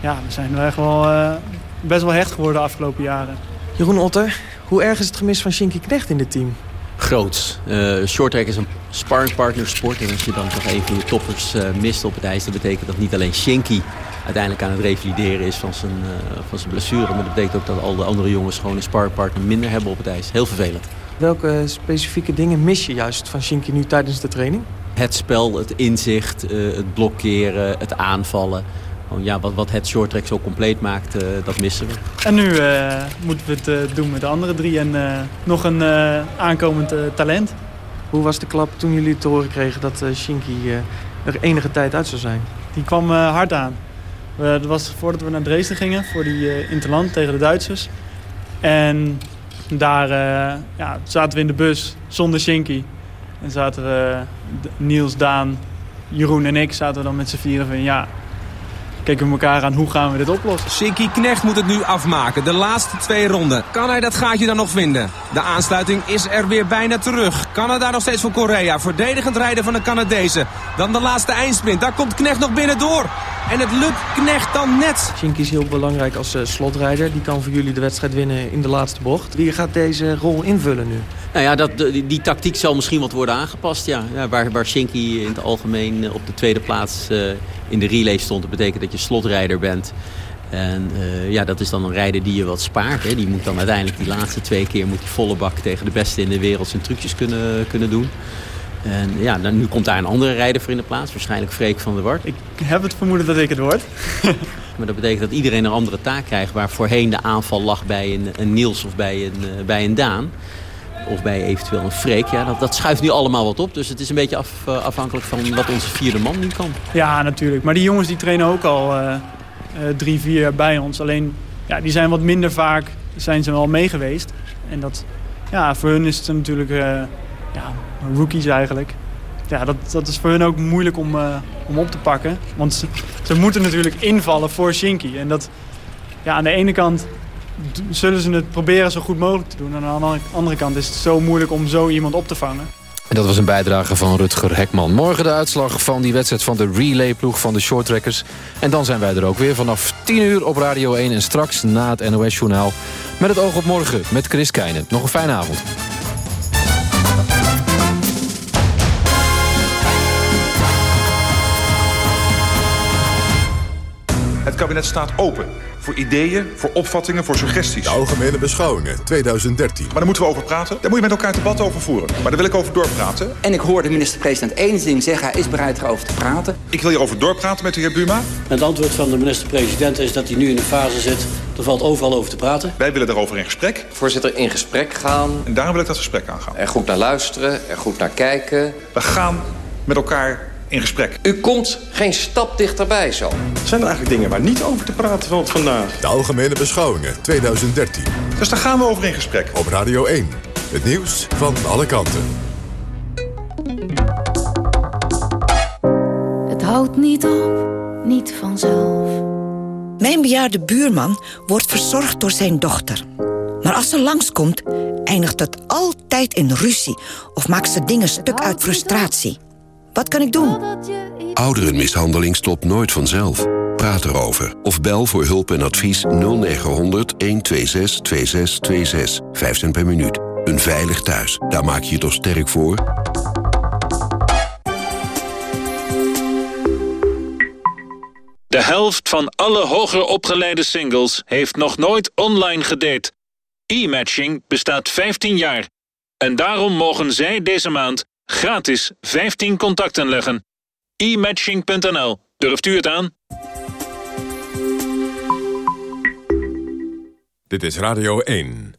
Speaker 14: ja, we zijn echt wel uh, best wel hecht geworden de afgelopen jaren.
Speaker 26: Jeroen Otter, hoe erg is het gemis van Shinky Knecht in dit team?
Speaker 27: Groots. Uh, shorttrack is een sparringpartner sport. En als je dan toch een van je toppers mist op het ijs... dan betekent dat niet alleen Shinky uiteindelijk aan het revalideren is van zijn, van zijn blessure... maar dat betekent ook dat al de andere jongens gewoon een sparringpartner minder hebben op het ijs. Heel vervelend.
Speaker 26: Welke specifieke dingen mis je juist van Shinky nu tijdens de training?
Speaker 27: Het spel, het inzicht, uh, het blokkeren, het aanvallen. Gewoon, ja, wat, wat het shorttrack zo compleet maakt, uh, dat missen we.
Speaker 14: En nu uh, moeten we het doen met de andere drie en nog een aankomend talent.
Speaker 26: Hoe was de klap toen jullie te horen kregen dat Shinky er enige tijd uit zou zijn?
Speaker 14: Die kwam hard aan. dat was voordat we naar Dresden gingen voor die interland tegen de Duitsers. En daar ja, zaten we in de bus zonder Shinky. En zaten we, Niels, Daan, Jeroen en ik zaten dan met z'n vieren van ja, keken we elkaar aan hoe gaan we dit oplossen.
Speaker 28: Shinky Knecht moet het nu afmaken, de laatste twee ronden. Kan hij dat gaatje dan nog vinden? De aansluiting is er weer bijna terug. Canada nog steeds voor Korea, verdedigend rijden van de Canadezen. Dan de laatste eindsprint, daar komt Knecht nog binnen door. En het lukt Knecht dan net.
Speaker 26: Shinky is heel belangrijk als uh, slotrijder. Die kan voor jullie de wedstrijd winnen in de laatste bocht. Wie gaat deze rol invullen nu?
Speaker 27: Nou ja, dat, die, die, tactiek zal misschien wat worden aangepast. Ja. ja waar, waar Shinky in het algemeen op de tweede plaats uh, in de relay stond. Dat betekent dat je slotrijder bent. En uh, ja, dat is dan een rijder die je wat spaart. Hè. Die moet dan uiteindelijk die laatste twee keer moet die volle bak tegen de beste in de wereld zijn trucjes kunnen, kunnen doen. En ja, dan, nu komt daar een andere rijder voor in de plaats. Waarschijnlijk Freek van der Wart.
Speaker 14: Ik heb het vermoeden dat ik het word.
Speaker 27: maar dat betekent dat iedereen een andere taak krijgt. Waar voorheen de aanval lag bij een, een Niels of bij een, uh, bij een Daan of bij eventueel een freek. Ja, dat, dat schuift nu allemaal wat op. Dus het is een beetje af, uh, afhankelijk van wat onze vierde man nu kan.
Speaker 14: Ja, natuurlijk. Maar die jongens die trainen ook al uh, drie, vier bij ons. Alleen, ja, die zijn wat minder vaak zijn ze wel mee geweest. En dat, ja, voor hun is het natuurlijk ja, rookies eigenlijk. Ja, dat, dat is voor hun ook moeilijk om, om op te pakken. Want ze, ze moeten natuurlijk invallen voor Shinky. En dat, ja, aan de ene kant zullen ze het proberen zo goed mogelijk te doen. En aan de andere kant is het zo moeilijk om zo iemand op te vangen.
Speaker 11: En dat was een bijdrage van Rutger Hekman. Morgen de uitslag van die wedstrijd van de relayploeg van de shorttrackers. En dan zijn wij er ook weer vanaf 10 uur op Radio 1 en straks na het NOS-journaal. Met het oog op morgen met Chris Keijnen. Nog een fijne avond.
Speaker 29: Het kabinet staat open
Speaker 30: voor ideeën, voor opvattingen, voor suggesties.
Speaker 10: De Algemene Beschouwingen 2013.
Speaker 30: Maar daar moeten we over praten. Daar moet je met elkaar debat over voeren. Maar daar wil ik over doorpraten.
Speaker 31: En ik hoor de minister-president één ding zeggen. Hij is bereid erover te praten.
Speaker 30: Ik wil hierover doorpraten met de heer Buma.
Speaker 32: Het antwoord van de minister-president is dat hij nu in een fase zit... er valt overal over te praten.
Speaker 30: Wij willen daarover in gesprek.
Speaker 29: Voorzitter, in gesprek gaan.
Speaker 30: En daarom wil ik dat gesprek aangaan.
Speaker 29: Er goed naar luisteren, er goed naar kijken.
Speaker 30: We gaan met elkaar in gesprek.
Speaker 29: U komt geen stap dichterbij zo.
Speaker 33: Zijn er eigenlijk dingen waar niet over te praten valt vandaag?
Speaker 10: De Algemene Beschouwingen 2013.
Speaker 30: Dus daar gaan we over in gesprek.
Speaker 10: Op Radio 1. Het nieuws van alle kanten.
Speaker 34: Het houdt niet op, niet vanzelf.
Speaker 35: Mijn bejaarde buurman wordt verzorgd door zijn dochter. Maar als ze langskomt, eindigt het altijd in ruzie... of maakt ze dingen stuk uit frustratie. Wat kan ik doen?
Speaker 36: Ouderenmishandeling stopt nooit vanzelf. Praat erover. Of bel voor hulp en advies 0900 126 2626. 5 cent per minuut. Een veilig thuis. Daar maak je je toch sterk voor?
Speaker 37: De helft van alle hoger opgeleide singles heeft nog nooit online gedate. E-matching bestaat 15 jaar. En daarom mogen zij deze maand gratis 15 contacten leggen. e-matching.nl. Durft u het aan?
Speaker 10: Dit is Radio 1.